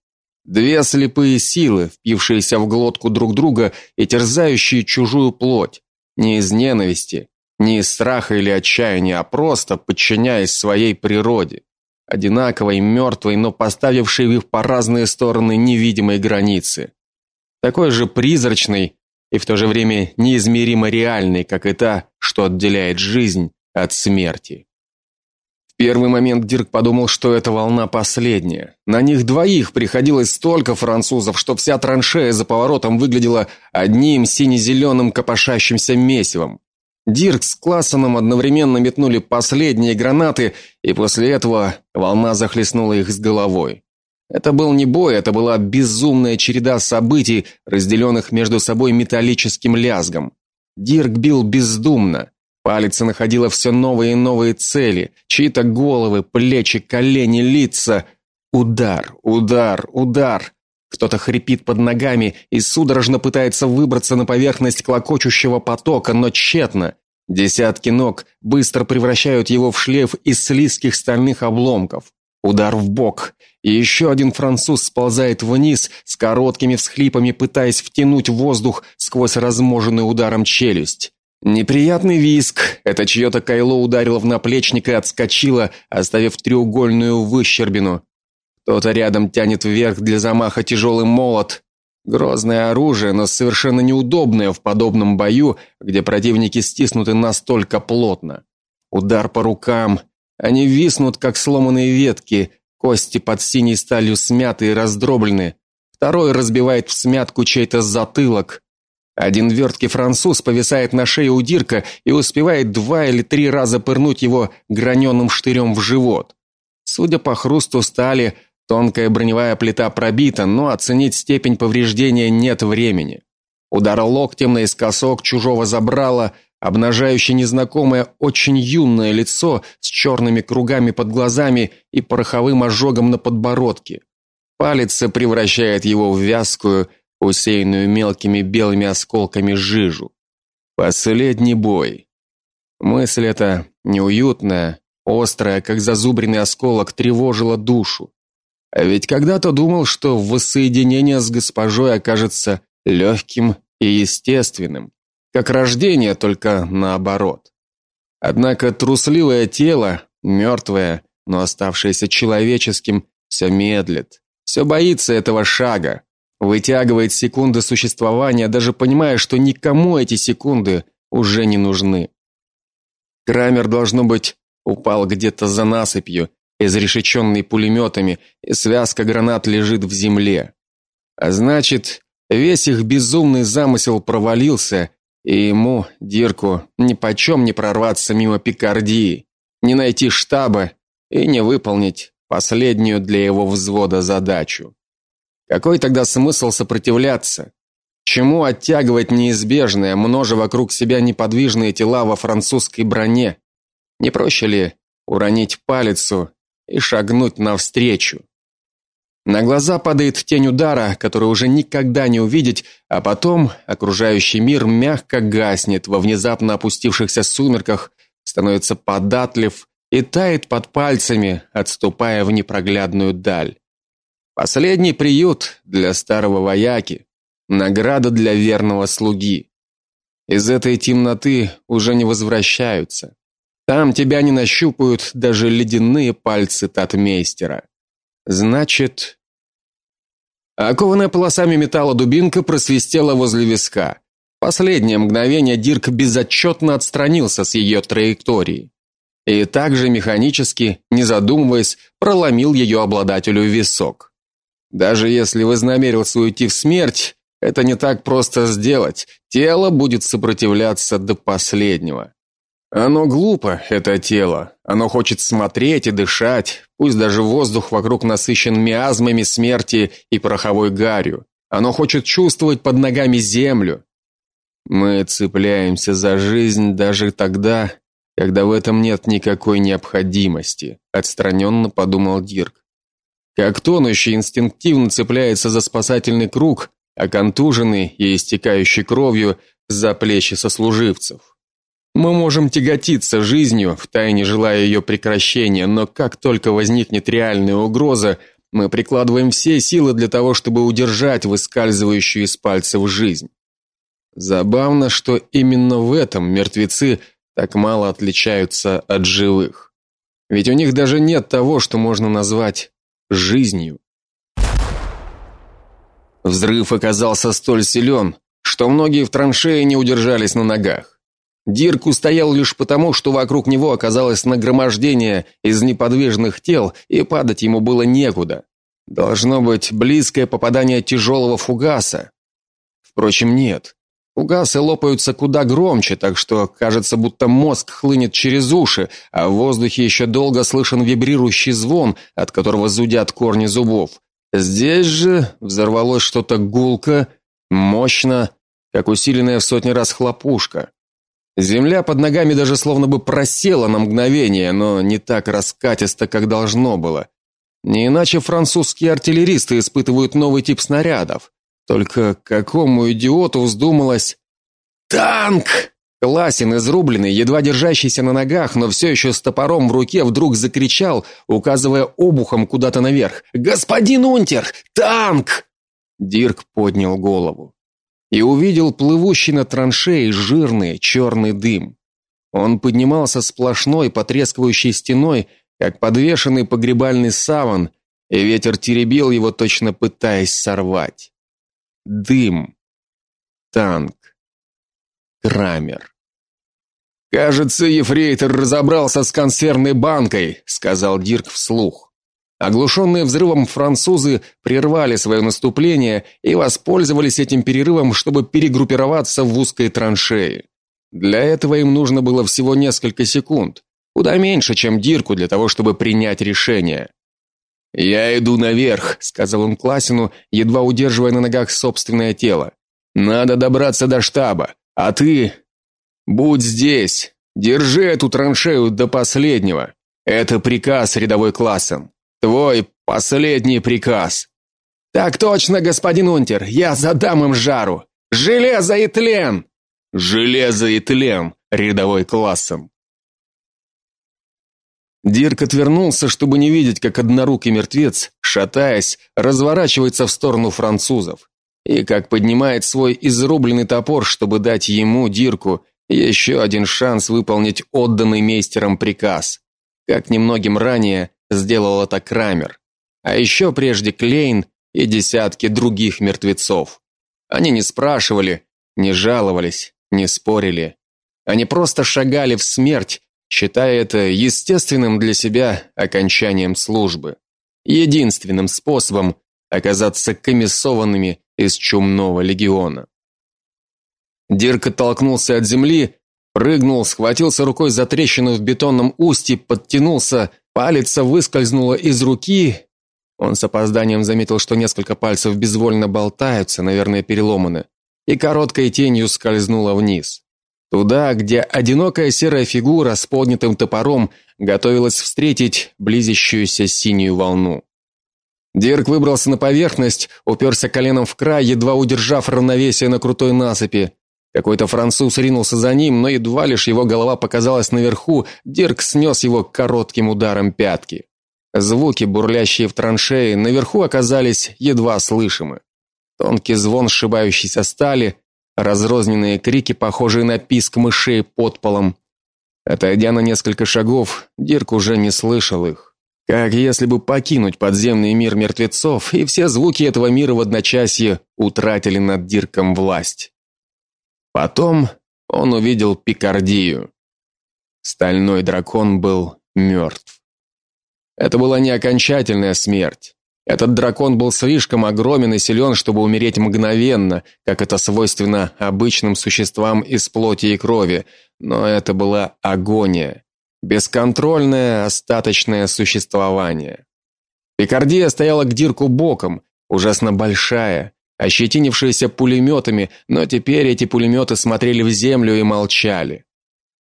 Две слепые силы, впившиеся в глотку друг друга и терзающие чужую плоть, не из ненависти, не из страха или отчаяния, а просто подчиняясь своей природе одинаковой, мертвой, но поставившей их по разные стороны невидимой границы. Такой же призрачной и в то же время неизмеримо реальной, как и та, что отделяет жизнь от смерти. В первый момент Дирк подумал, что эта волна последняя. На них двоих приходилось столько французов, что вся траншея за поворотом выглядела одним сине-зеленым копошащимся месивом. Дирк с Классоном одновременно метнули последние гранаты, и после этого волна захлестнула их с головой. Это был не бой, это была безумная череда событий, разделенных между собой металлическим лязгом. Дирк бил бездумно. Палец находила все новые и новые цели, чьи-то головы, плечи, колени, лица. Удар, удар, удар. Кто-то хрипит под ногами и судорожно пытается выбраться на поверхность клокочущего потока, но тщетно. Десятки ног быстро превращают его в шлейф из слизких стальных обломков. Удар в бок, и еще один француз сползает вниз с короткими всхлипами, пытаясь втянуть воздух сквозь разможенную ударом челюсть. Неприятный визг. Это чье-то кайло ударило в наплечник и отскочило, оставив треугольную выщербину. Кто-то рядом тянет вверх для замаха тяжелый молот. Грозное оружие, но совершенно неудобное в подобном бою, где противники стиснуты настолько плотно. Удар по рукам. Они виснут, как сломанные ветки, кости под синей сталью смяты и раздроблены. Второй разбивает в смятку чей-то затылок. Один верткий француз повисает на шее у Дирка и успевает два или три раза пырнуть его граненым штырем в живот. Судя по хрусту стали, Тонкая броневая плита пробита, но оценить степень повреждения нет времени. Удар локтем наискосок чужого забрала, обнажающий незнакомое очень юное лицо с черными кругами под глазами и пороховым ожогом на подбородке. Палец превращает его в вязкую, усеянную мелкими белыми осколками жижу. Последний бой. Мысль эта неуютная, острая, как зазубренный осколок, тревожила душу. А ведь когда-то думал, что воссоединение с госпожой окажется легким и естественным, как рождение, только наоборот. Однако трусливое тело, мертвое, но оставшееся человеческим, все медлит, все боится этого шага, вытягивает секунды существования, даже понимая, что никому эти секунды уже не нужны. Крамер должно быть упал где-то за насыпью изрешеченный пулеметами, и связка гранат лежит в земле. А значит, весь их безумный замысел провалился, и ему, Дирку, ни почем не прорваться мимо Пикардии, не найти штаба и не выполнить последнюю для его взвода задачу. Какой тогда смысл сопротивляться? Чему оттягивать неизбежное, множа вокруг себя неподвижные тела во французской броне? Не проще ли уронить палицу и шагнуть навстречу. На глаза падает тень удара, которую уже никогда не увидеть, а потом окружающий мир мягко гаснет во внезапно опустившихся сумерках, становится податлив и тает под пальцами, отступая в непроглядную даль. Последний приют для старого вояки, награда для верного слуги. Из этой темноты уже не возвращаются. Там тебя не нащупают даже ледяные пальцы татмейстера. Значит, окованная полосами металла дубинка просвистела возле виска. последнее мгновение Дирк безотчетно отстранился с ее траектории и также механически, не задумываясь, проломил ее обладателю висок. Даже если вознамерился уйти в смерть, это не так просто сделать. Тело будет сопротивляться до последнего. Оно глупо, это тело. Оно хочет смотреть и дышать, пусть даже воздух вокруг насыщен миазмами смерти и пороховой гарью. Оно хочет чувствовать под ногами землю. Мы цепляемся за жизнь даже тогда, когда в этом нет никакой необходимости, отстраненно подумал Дирк. Как тонущий инстинктивно цепляется за спасательный круг, а контуженный и истекающий кровью за плечи сослуживцев. Мы можем тяготиться жизнью, втайне желая ее прекращения, но как только возникнет реальная угроза, мы прикладываем все силы для того, чтобы удержать выскальзывающую из пальцев жизнь. Забавно, что именно в этом мертвецы так мало отличаются от живых. Ведь у них даже нет того, что можно назвать жизнью. Взрыв оказался столь силен, что многие в траншее не удержались на ногах. Дирк устоял лишь потому, что вокруг него оказалось нагромождение из неподвижных тел, и падать ему было некуда. Должно быть близкое попадание тяжелого фугаса. Впрочем, нет. Фугасы лопаются куда громче, так что кажется, будто мозг хлынет через уши, а в воздухе еще долго слышен вибрирующий звон, от которого зудят корни зубов. Здесь же взорвалось что-то гулко, мощно, как усиленная в сотни раз хлопушка. Земля под ногами даже словно бы просела на мгновение, но не так раскатисто, как должно было. Не иначе французские артиллеристы испытывают новый тип снарядов. Только какому идиоту вздумалось танк? Классин, изрубленный, едва держащийся на ногах, но все еще с топором в руке, вдруг закричал, указывая обухом куда-то наверх: "Господин Унтер, танк!" Дирк поднял голову и увидел плывущий на траншеи жирный черный дым. Он поднимался сплошной потрескивающей стеной, как подвешенный погребальный саван, и ветер теребил его, точно пытаясь сорвать. Дым. Танк. Крамер. Кажется, ефрейтор разобрался с консервной банкой, сказал Дирк вслух. Оглушенные взрывом французы прервали свое наступление и воспользовались этим перерывом, чтобы перегруппироваться в узкой траншее. Для этого им нужно было всего несколько секунд, куда меньше, чем Дирку для того, чтобы принять решение. Я иду наверх, сказал он Классину, едва удерживая на ногах собственное тело. Надо добраться до штаба, а ты будь здесь. Держи эту траншею до последнего. Это приказ рядовой классом. Твой последний приказ. Так точно, господин Унтер. Я задам им жару. Железо и тлен. Железо и тлен рядовой классом. Дирк отвернулся, чтобы не видеть, как однорукий мертвец, шатаясь, разворачивается в сторону французов, и как поднимает свой изрубленный топор, чтобы дать ему, Дирку, еще один шанс выполнить отданный мейстером приказ. Как немногим ранее сделал это Крамер, а еще прежде Клейн и десятки других мертвецов. Они не спрашивали, не жаловались, не спорили. Они просто шагали в смерть, считая это естественным для себя окончанием службы, единственным способом оказаться комиссованными из чумного легиона. Дирк оттолкнулся от земли, прыгнул, схватился рукой за трещину в бетонном устье, подтянулся, палец выскользнула из руки. Он с опозданием заметил, что несколько пальцев безвольно болтаются, наверное, переломаны, и короткой тенью скользнула вниз. Туда, где одинокая серая фигура с поднятым топором готовилась встретить близящуюся синюю волну. Дирк выбрался на поверхность, уперся коленом в край, едва удержав равновесие на крутой насыпи. Какой-то француз ринулся за ним, но едва лишь его голова показалась наверху, Дирк снес его коротким ударом пятки. Звуки, бурлящие в траншее, наверху оказались едва слышимы. Тонкий звон сшибающейся стали, разрозненные крики, похожие на писк мышей под полом. Отойдя на несколько шагов, Дирк уже не слышал их. Как если бы покинуть подземный мир мертвецов, и все звуки этого мира в одночасье утратили над Дирком власть. Потом он увидел Пикардию. Стальной дракон был мертв. Это была не окончательная смерть. Этот дракон был слишком огромен и силен, чтобы умереть мгновенно, как это свойственно обычным существам из плоти и крови, но это была агония, бесконтрольное остаточное существование. Пикардия стояла к Дирку боком, ужасно большая, ощетинившаяся пулеметами, но теперь эти пулеметы смотрели в землю и молчали.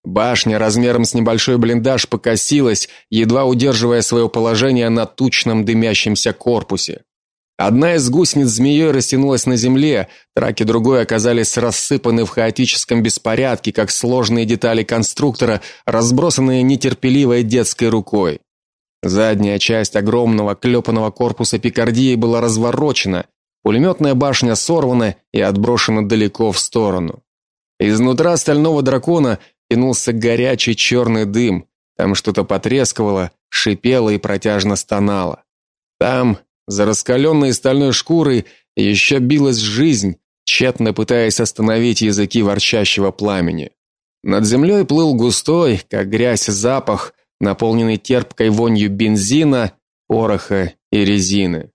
Башня размером с небольшой блиндаж покосилась, едва удерживая свое положение на тучном дымящемся корпусе. Одна из гусениц змеей растянулась на земле, траки другой оказались рассыпаны в хаотическом беспорядке, как сложные детали конструктора, разбросанные нетерпеливой детской рукой. Задняя часть огромного клепанного корпуса Пикардии была разворочена, пулеметная башня сорвана и отброшена далеко в сторону. Изнутра стального дракона тянулся горячий черный дым. Там что-то потрескивало, шипело и протяжно стонало. Там, за раскаленной стальной шкурой, еще билась жизнь, тщетно пытаясь остановить языки ворчащего пламени. Над землей плыл густой, как грязь, запах, наполненный терпкой вонью бензина, пороха и резины.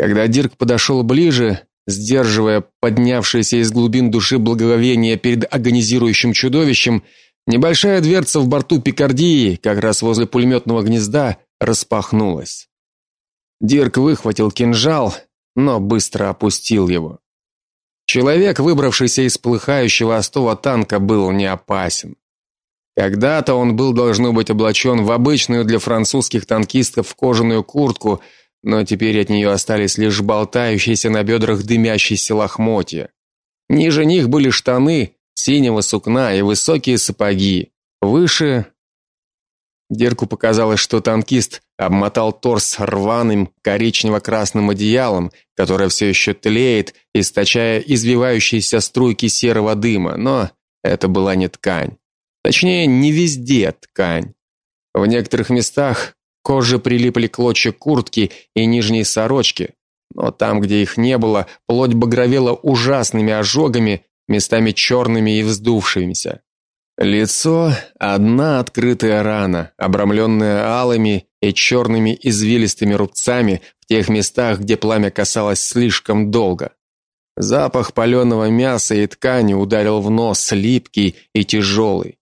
Когда Дирк подошел ближе, сдерживая поднявшееся из глубин души благоговение перед агонизирующим чудовищем, небольшая дверца в борту Пикардии, как раз возле пулеметного гнезда, распахнулась. Дирк выхватил кинжал, но быстро опустил его. Человек, выбравшийся из плыхающего остова танка, был не опасен. Когда-то он был должно быть облачен в обычную для французских танкистов кожаную куртку но теперь от нее остались лишь болтающиеся на бедрах дымящиеся лохмотья. Ниже них были штаны синего сукна и высокие сапоги. Выше Дерку показалось, что танкист обмотал торс рваным коричнево-красным одеялом, которое все еще тлеет, источая извивающиеся струйки серого дыма, но это была не ткань. Точнее, не везде ткань. В некоторых местах коже прилипли клочья куртки и нижней сорочки, но там, где их не было, плоть багровела ужасными ожогами, местами черными и вздувшимися. Лицо одна открытая рана, обрамленная алыми и черными извилистыми рубцами в тех местах, где пламя касалось слишком долго. Запах паленого мяса и ткани ударил в нос, липкий и тяжелый.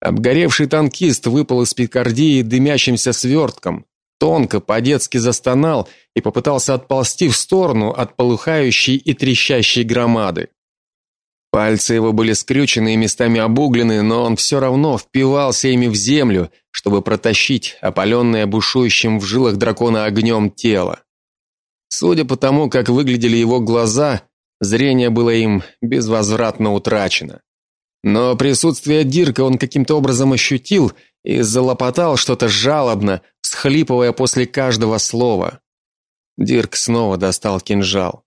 Обгоревший танкист выпал из пикардии дымящимся свертком, тонко по-детски застонал и попытался отползти в сторону от полыхающей и трещащей громады. Пальцы его были скрючены и местами обуглены, но он все равно впивался ими в землю, чтобы протащить опаленное бушующим в жилах дракона огнем тело. Судя по тому, как выглядели его глаза, зрение было им безвозвратно утрачено. Но присутствие Дирка он каким-то образом ощутил и залопотал что-то жалобно, всхлипывая после каждого слова. Дирк снова достал кинжал.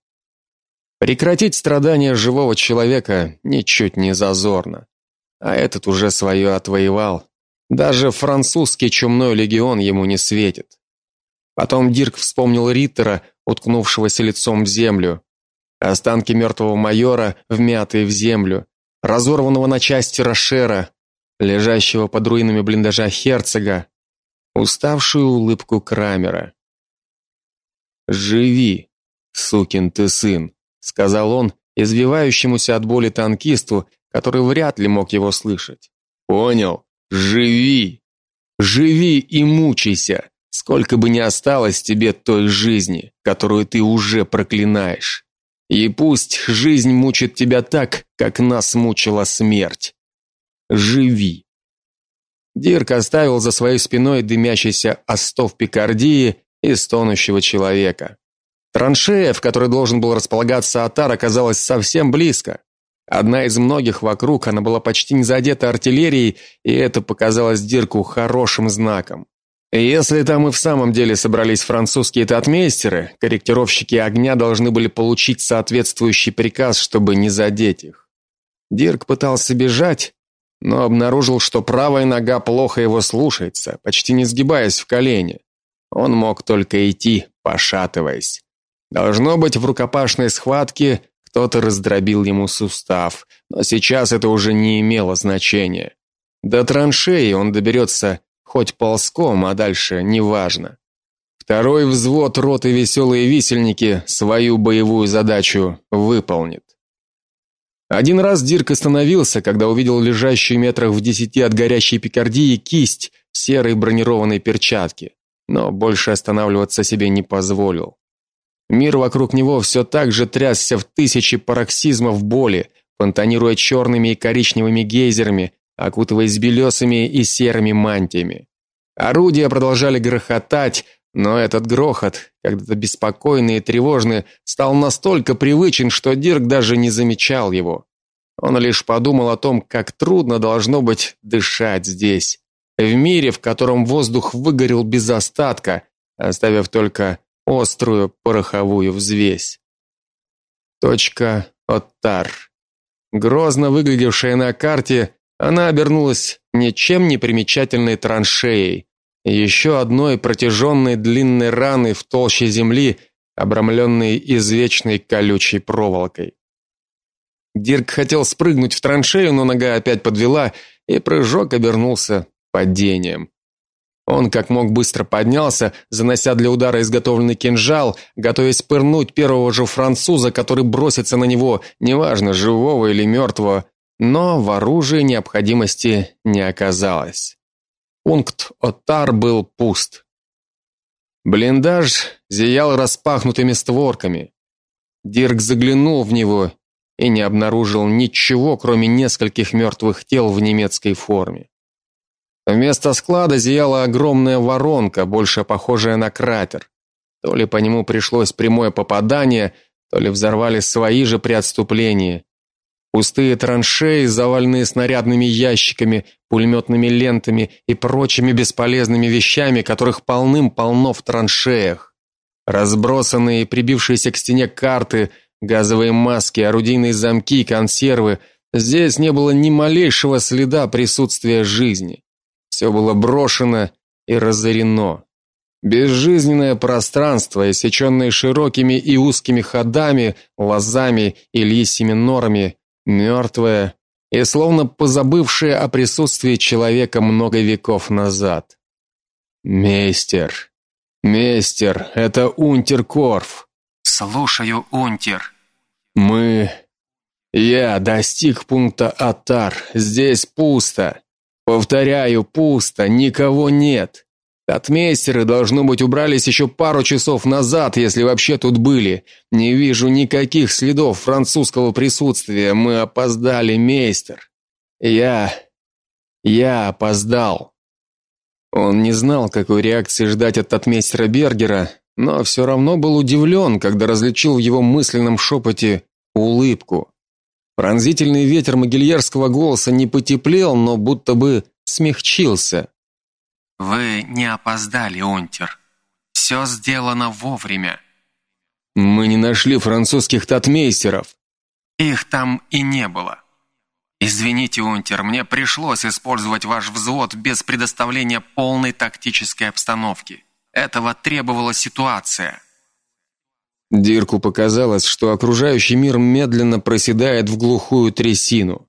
Прекратить страдания живого человека ничуть не зазорно. А этот уже свое отвоевал. Даже французский чумной легион ему не светит. Потом Дирк вспомнил Риттера, уткнувшегося лицом в землю, останки мертвого майора, вмятые в землю, разорванного на части Рошера, лежащего под руинами блиндажа Херцога, уставшую улыбку Крамера. "Живи, сукин ты сын", сказал он извивающемуся от боли танкисту, который вряд ли мог его слышать. "Понял? Живи. Живи и мучайся, сколько бы ни осталось тебе той жизни, которую ты уже проклинаешь". И пусть жизнь мучит тебя так, как нас мучила смерть. Живи. Дирк оставил за своей спиной дымящийся остов Пикардии и стонущего человека. Траншея, в которой должен был располагаться Атар, оказалась совсем близко. Одна из многих вокруг, она была почти не задета артиллерией, и это показалось Дирку хорошим знаком. Если там и в самом деле собрались французские татмейстеры, корректировщики огня должны были получить соответствующий приказ, чтобы не задеть их. Дирк пытался бежать, но обнаружил, что правая нога плохо его слушается, почти не сгибаясь в колени. Он мог только идти, пошатываясь. Должно быть, в рукопашной схватке кто-то раздробил ему сустав, но сейчас это уже не имело значения. До траншеи он доберется хоть ползком, а дальше неважно. Второй взвод роты Веселые висельники свою боевую задачу выполнит. Один раз Дирк остановился, когда увидел лежащую метрах в десяти от горящей пикардии кисть в серой бронированной перчатке, но больше останавливаться себе не позволил. Мир вокруг него все так же трясся в тысячи пароксизмов боли, фонтанируя черными и коричневыми гейзерами, окутываясь белесыми и серыми мантиями. Орудия продолжали грохотать, но этот грохот, когда-то беспокойный и тревожный, стал настолько привычен, что Дирк даже не замечал его. Он лишь подумал о том, как трудно должно быть дышать здесь, в мире, в котором воздух выгорел без остатка, оставив только острую пороховую взвесь. Точка Оттар. Грозно выглядевшая на карте, она обернулась ничем не примечательной траншеей, еще одной протяженной длинной раной в толще земли, обрамленной извечной колючей проволокой. Дирк хотел спрыгнуть в траншею, но нога опять подвела, и прыжок обернулся падением. Он как мог быстро поднялся, занося для удара изготовленный кинжал, готовясь пырнуть первого же француза, который бросится на него, неважно, живого или мертвого, но в оружии необходимости не оказалось. Пункт Отар был пуст. Блиндаж зиял распахнутыми створками. Дирк заглянул в него и не обнаружил ничего, кроме нескольких мертвых тел в немецкой форме. Вместо склада зияла огромная воронка, больше похожая на кратер. То ли по нему пришлось прямое попадание, то ли взорвали свои же при отступлении. Пустые траншеи, заваленные снарядными ящиками, пулеметными лентами и прочими бесполезными вещами, которых полным-полно в траншеях. Разбросанные прибившиеся к стене карты, газовые маски, орудийные замки, консервы. Здесь не было ни малейшего следа присутствия жизни. Все было брошено и разорено. Безжизненное пространство, иссеченное широкими и узкими ходами, лозами и лисьими норами, мертвое и словно позабывшее о присутствии человека много веков назад. Мейстер. Мейстер, это Унтер Корф. Слушаю, Унтер. Мы я достиг пункта Атар. Здесь пусто. Повторяю, пусто, никого нет. Татмейстеры, должно быть, убрались еще пару часов назад, если вообще тут были. Не вижу никаких следов французского присутствия. Мы опоздали, мейстер. Я... я опоздал. Он не знал, какой реакции ждать от татмейстера Бергера, но все равно был удивлен, когда различил в его мысленном шепоте улыбку. Пронзительный ветер могильерского голоса не потеплел, но будто бы смягчился. Вы не опоздали, Унтер. Все сделано вовремя. Мы не нашли французских татмейстеров. Их там и не было. Извините, Унтер, мне пришлось использовать ваш взвод без предоставления полной тактической обстановки. Этого требовала ситуация. Дирку показалось, что окружающий мир медленно проседает в глухую трясину.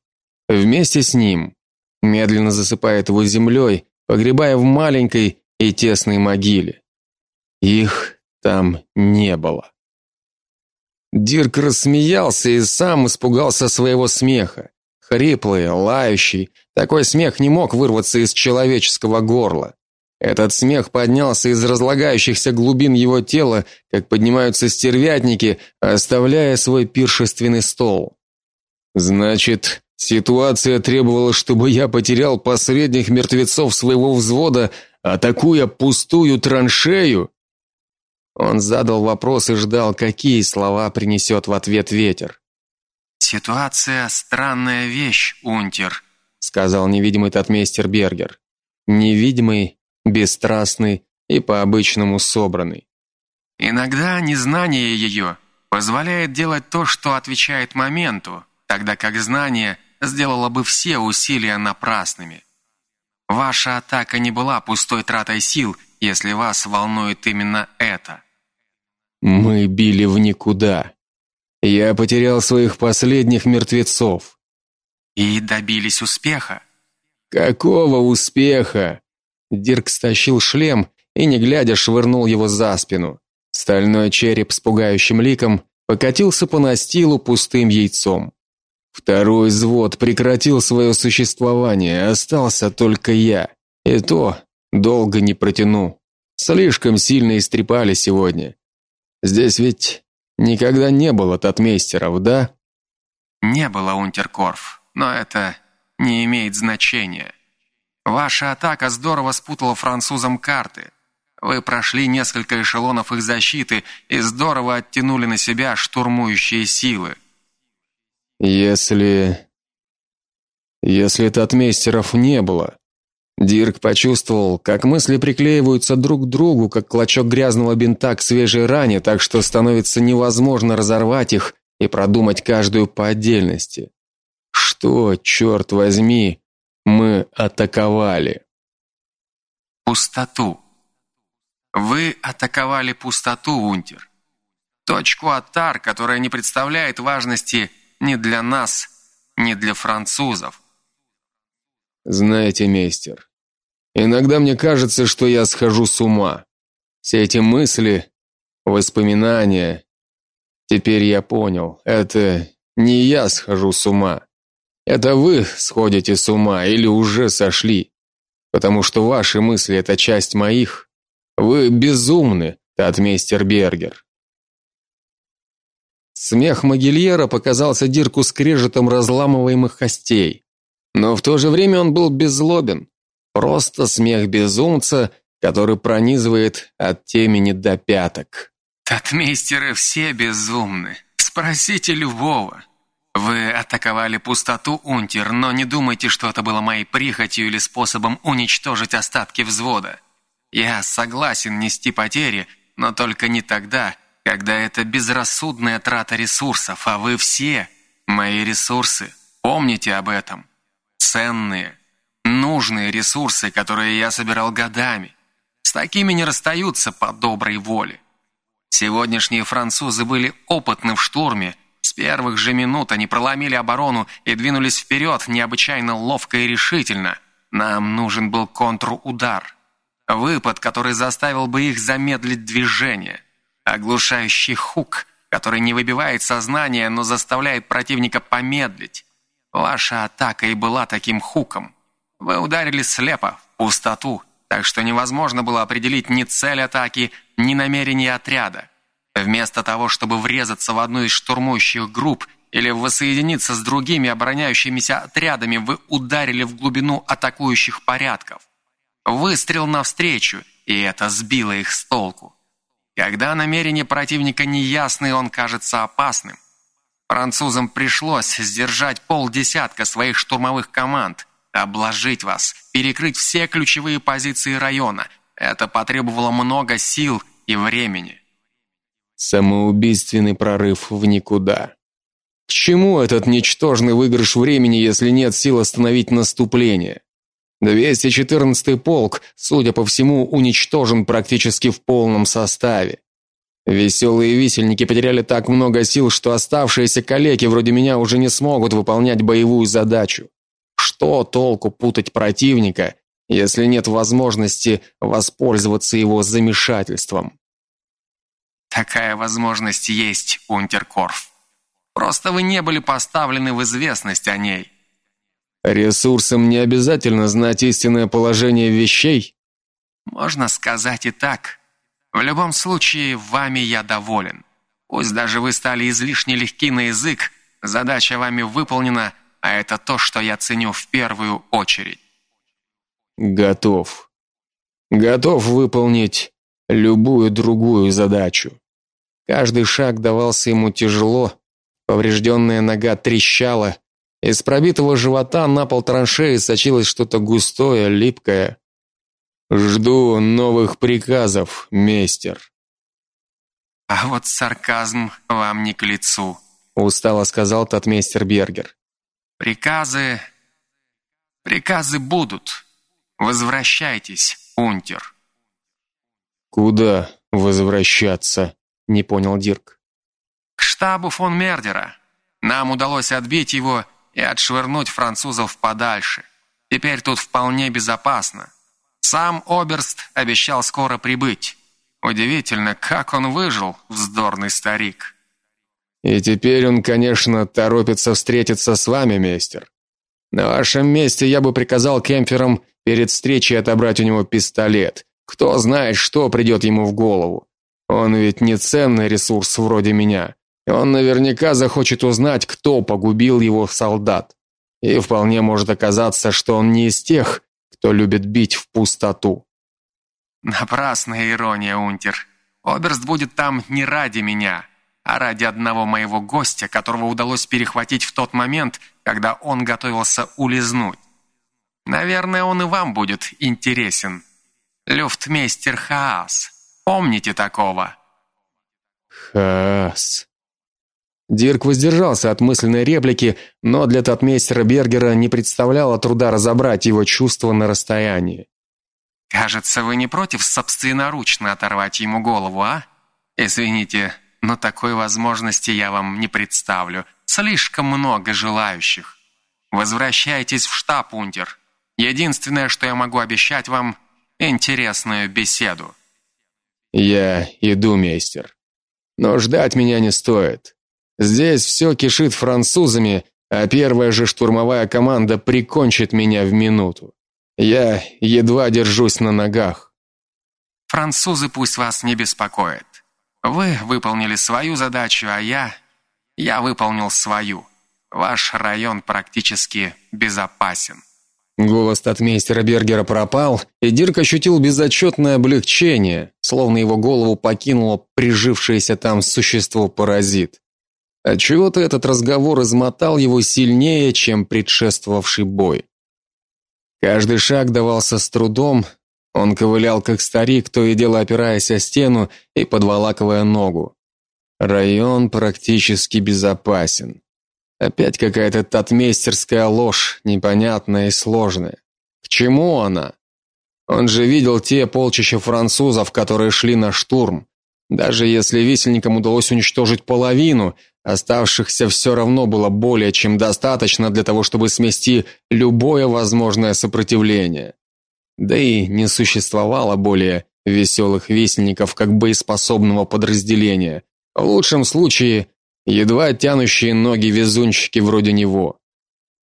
Вместе с ним медленно засыпает его землей, погребая в маленькой и тесной могиле. Их там не было. Дирк рассмеялся и сам испугался своего смеха. Хриплый, лающий, такой смех не мог вырваться из человеческого горла. Этот смех поднялся из разлагающихся глубин его тела, как поднимаются стервятники, оставляя свой пиршественный стол. Значит, ситуация требовала, чтобы я потерял последних мертвецов своего взвода, атакуя пустую траншею. Он задал вопрос и ждал, какие слова принесет в ответ ветер. Ситуация странная вещь, Унтер, сказал невидимый татмейстер Бергер. Невидимый бесстрастный и по-обычному собранный. Иногда незнание ее позволяет делать то, что отвечает моменту, тогда как знание сделало бы все усилия напрасными. Ваша атака не была пустой тратой сил, если вас волнует именно это. Мы били в никуда. Я потерял своих последних мертвецов. И добились успеха. Какого успеха? Дирк стащил шлем и не глядя швырнул его за спину. Стальной череп с пугающим ликом покатился по настилу пустым яйцом. Второй взвод прекратил свое существование, остался только я. И то долго не протяну. Слишком сильно истрепали сегодня. Здесь ведь никогда не было татмейстеров, да? Не было, Унтеркорф, но это не имеет значения. Ваша атака здорово спутала французам карты. Вы прошли несколько эшелонов их защиты и здорово оттянули на себя штурмующие силы. Если если татмейстеров не было, Дирк почувствовал, как мысли приклеиваются друг к другу, как клочок грязного бинта к свежей ране, так что становится невозможно разорвать их и продумать каждую по отдельности. Что, черт возьми, мы атаковали? Пустоту. Вы атаковали пустоту, Унтер. Точку Атар, которая не представляет важности ни для нас, ни для французов. Знаете, мейстер, иногда мне кажется, что я схожу с ума. Все эти мысли, воспоминания. Теперь я понял, это не я схожу с ума. Это вы сходите с ума или уже сошли. Потому что ваши мысли это часть моих. Вы безумны, татмейстер Бергер. Смех Могильера показался Дирку скрежетом разламываемых костей. Но в то же время он был беззлобен. Просто смех безумца, который пронизывает от темени до пяток. Татмейстеры все безумны. Спросите любого. Вы атаковали пустоту, Унтер, но не думайте, что это было моей прихотью или способом уничтожить остатки взвода. Я согласен нести потери, но только не тогда, когда это безрассудная трата ресурсов, а вы все мои ресурсы. Помните об этом ценные, нужные ресурсы, которые я собирал годами. С такими не расстаются по доброй воле. Сегодняшние французы были опытны в штурме. С первых же минут они проломили оборону и двинулись вперед необычайно ловко и решительно. Нам нужен был контрудар. Выпад, который заставил бы их замедлить движение. Оглушающий хук, который не выбивает сознание, но заставляет противника помедлить. Ваша атака и была таким хуком. Вы ударили слепо, в пустоту, так что невозможно было определить ни цель атаки, ни намерение отряда. Вместо того, чтобы врезаться в одну из штурмующих групп или воссоединиться с другими обороняющимися отрядами, вы ударили в глубину атакующих порядков. Выстрел навстречу, и это сбило их с толку. Когда намерение противника неясны, он кажется опасным. Французам пришлось сдержать полдесятка своих штурмовых команд, обложить вас, перекрыть все ключевые позиции района. Это потребовало много сил и времени. Самоубийственный прорыв в никуда. К чему этот ничтожный выигрыш времени, если нет сил остановить наступление? 214-й полк, судя по всему, уничтожен практически в полном составе. Веселые висельники потеряли так много сил, что оставшиеся калеки вроде меня уже не смогут выполнять боевую задачу. Что толку путать противника, если нет возможности воспользоваться его замешательством? Такая возможность есть, Унтеркорф. Просто вы не были поставлены в известность о ней. Ресурсам не обязательно знать истинное положение вещей. Можно сказать и так. В любом случае, вами я доволен. Пусть даже вы стали излишне легки на язык, задача вами выполнена, а это то, что я ценю в первую очередь. Готов. Готов выполнить любую другую задачу. Каждый шаг давался ему тяжело, поврежденная нога трещала, из пробитого живота на пол траншеи сочилось что-то густое, липкое. Жду новых приказов, мейстер. А вот сарказм вам не к лицу, устало сказал татмейстер Бергер. Приказы приказы будут. Возвращайтесь, унтер. Куда возвращаться? не понял Дирк. К штабу фон Мердера. Нам удалось отбить его и отшвырнуть французов подальше. Теперь тут вполне безопасно. Сам Оберст обещал скоро прибыть. Удивительно, как он выжил, вздорный старик. И теперь он, конечно, торопится встретиться с вами, мистер. На вашем месте я бы приказал кемперам перед встречей отобрать у него пистолет. Кто знает, что придет ему в голову. Он ведь не ценный ресурс вроде меня. Он наверняка захочет узнать, кто погубил его солдат. И вполне может оказаться, что он не из тех, кто любит бить в пустоту. Напрасная ирония, Унтер. Оберст будет там не ради меня, а ради одного моего гостя, которого удалось перехватить в тот момент, когда он готовился улизнуть. Наверное, он и вам будет интересен. Люфтмейстер Хаас. Помните такого? Хаас. Дирк воздержался от мысленной реплики, но для татмейстера Бергера не представляло труда разобрать его чувства на расстоянии. Кажется, вы не против собственноручно оторвать ему голову, а? Извините, но такой возможности я вам не представлю. Слишком много желающих. Возвращайтесь в штаб, Унтер. Единственное, что я могу обещать вам интересную беседу. Я иду, мейстер. Но ждать меня не стоит. Здесь все кишит французами, а первая же штурмовая команда прикончит меня в минуту. Я едва держусь на ногах. Французы пусть вас не беспокоят. Вы выполнили свою задачу, а я я выполнил свою. Ваш район практически безопасен. Голос татмейстера Бергера пропал, и Дирк ощутил безотчетное облегчение, словно его голову покинуло прижившееся там существо-паразит. Отчего-то этот разговор измотал его сильнее, чем предшествовавший бой. Каждый шаг давался с трудом, он ковылял как старик, то и дело опираясь о стену и подволакивая ногу. Район практически безопасен. Опять какая-то татмейстерская ложь, непонятная и сложная. К чему она? Он же видел те полчища французов, которые шли на штурм. Даже если висельникам удалось уничтожить половину, оставшихся все равно было более чем достаточно для того, чтобы смести любое возможное сопротивление. Да и не существовало более веселых висельников как боеспособного подразделения. В лучшем случае едва тянущие ноги везунчики вроде него.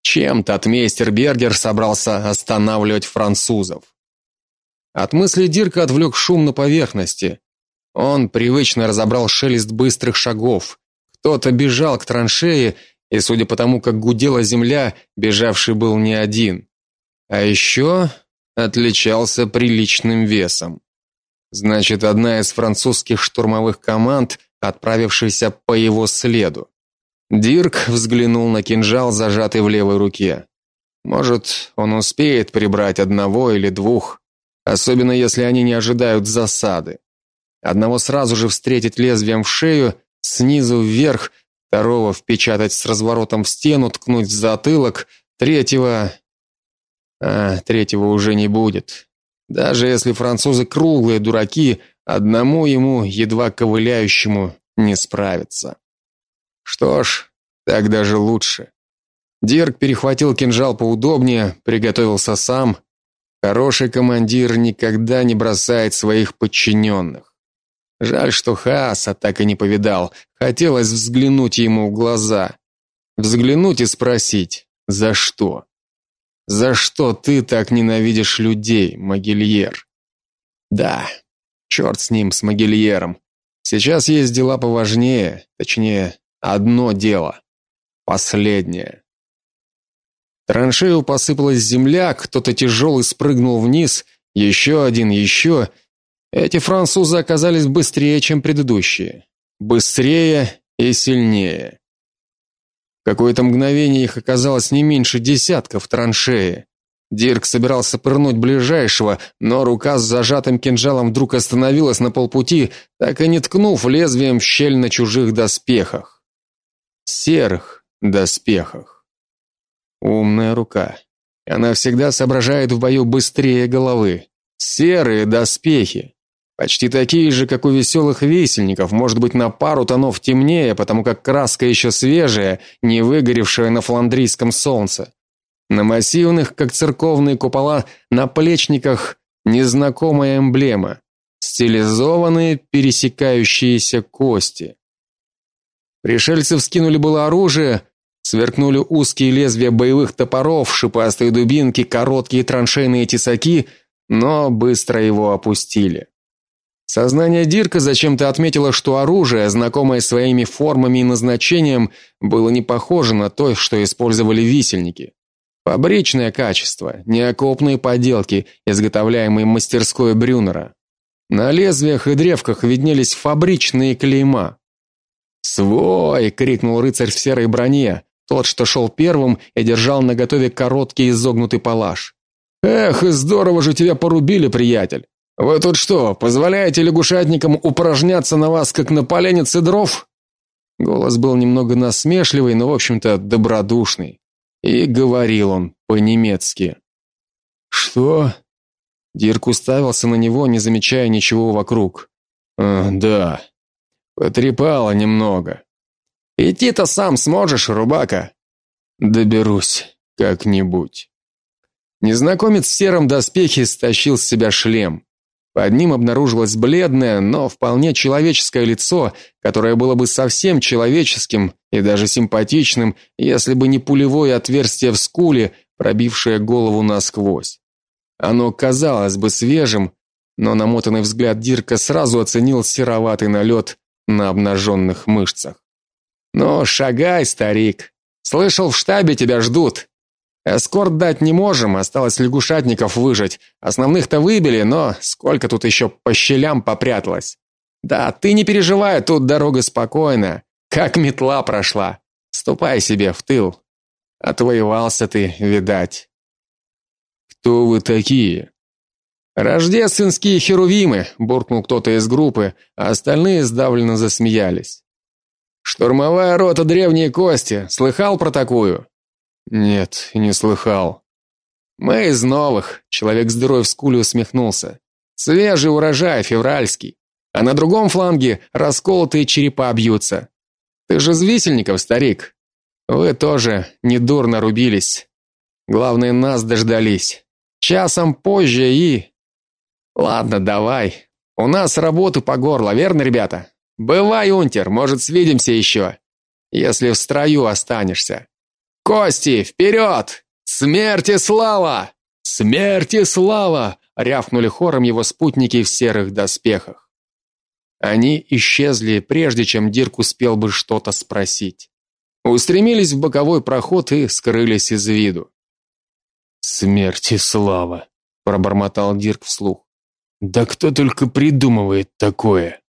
Чем татмейстер Бергер собрался останавливать французов? От мысли Дирка отвлек шум на поверхности. Он привычно разобрал шелест быстрых шагов. Кто-то бежал к траншее, и судя по тому, как гудела земля, бежавший был не один. А еще отличался приличным весом. Значит, одна из французских штурмовых команд отправившийся по его следу. Дирк взглянул на кинжал, зажатый в левой руке. Может, он успеет прибрать одного или двух, особенно если они не ожидают засады. Одного сразу же встретить лезвием в шею, снизу вверх, второго впечатать с разворотом в стену, ткнуть в затылок, третьего а третьего уже не будет. Даже если французы круглые дураки, Одному ему, едва ковыляющему, не справиться. Что ж, так даже лучше. Дирк перехватил кинжал поудобнее, приготовился сам. Хороший командир никогда не бросает своих подчиненных. Жаль, что Хааса так и не повидал. Хотелось взглянуть ему в глаза. Взглянуть и спросить: "За что? За что ты так ненавидишь людей, Могильер?" Да, Черт с ним, с Могильером. Сейчас есть дела поважнее, точнее, одно дело. Последнее. Траншею посыпалась земля, кто-то тяжелый спрыгнул вниз, еще один, еще. Эти французы оказались быстрее, чем предыдущие. Быстрее и сильнее. Какое-то мгновение их оказалось не меньше десятка в траншее. Дирк собирался пырнуть ближайшего, но рука с зажатым кинжалом вдруг остановилась на полпути, так и не ткнув лезвием в щель на чужих доспехах. Серых доспехах. Умная рука. Она всегда соображает в бою быстрее головы. Серые доспехи. Почти такие же, как у веселых висельников, может быть, на пару тонов темнее, потому как краска еще свежая, не выгоревшая на фландрийском солнце. На массивных, как церковные купола, на плечниках незнакомая эмблема стилизованные пересекающиеся кости. Пришельцы вскинули было оружие, сверкнули узкие лезвия боевых топоров, шипастые дубинки, короткие траншейные тесаки, но быстро его опустили. Сознание Дирка зачем-то отметило, что оружие, знакомое своими формами и назначением, было не похоже на то, что использовали висельники. Фабричное качество, не окопные поделки, изготовляемые мастерской Брюнера. На лезвиях и древках виднелись фабричные клейма. "Свой!" крикнул рыцарь в серой броне, тот, что шел первым и держал наготове короткий изогнутый палаш. "Эх, и здорово же тебя порубили, приятель. Вы тут что, позволяете лягушатникам упражняться на вас как на поленнице дров?" Голос был немного насмешливый, но в общем-то добродушный. И говорил он по-немецки. "Что?" Дирк уставился на него, не замечая ничего вокруг. «А, да. Потрепало немного. Идти-то сам сможешь, рубака. Доберусь как-нибудь. Незнакомец в сером доспехе стащил с себя шлем. Под ним обнаружилось бледное, но вполне человеческое лицо, которое было бы совсем человеческим и даже симпатичным, если бы не пулевое отверстие в скуле, пробившее голову насквозь. Оно казалось бы свежим, но намотанный взгляд Дирка сразу оценил сероватый налет на обнаженных мышцах. "Ну, шагай, старик. Слышал, в штабе тебя ждут. Эскорт дать не можем, осталось лягушатников выжить. Основных-то выбили, но сколько тут еще по щелям попряталось. Да, ты не переживай, тут дорога спокойная, как метла прошла. Ступай себе в тыл. Отвоевался ты, видать. Кто вы такие? Рождественские херувимы, буркнул кто-то из группы, а остальные сдавленно засмеялись. Штурмовая рота древние кости. Слыхал про такую? Нет, не слыхал. Мы из новых, человек здоровый в скуле усмехнулся. Свежий урожай февральский. А на другом фланге расколотые черепа бьются. Ты же из висельников, старик. Вы тоже недурно рубились. Главное, нас дождались. Часом позже и Ладно, давай. У нас работы по горло, верно, ребята? Бывай, унтер, может, свидимся еще, если в строю останешься. Кости, вперед! Смерть и слава! Смерть и слава! рявкнули хором его спутники в серых доспехах. Они исчезли, прежде чем Дирк успел бы что-то спросить. Устремились в боковой проход и скрылись из виду. Смерть и слава, пробормотал Дирк вслух. Да кто только придумывает такое?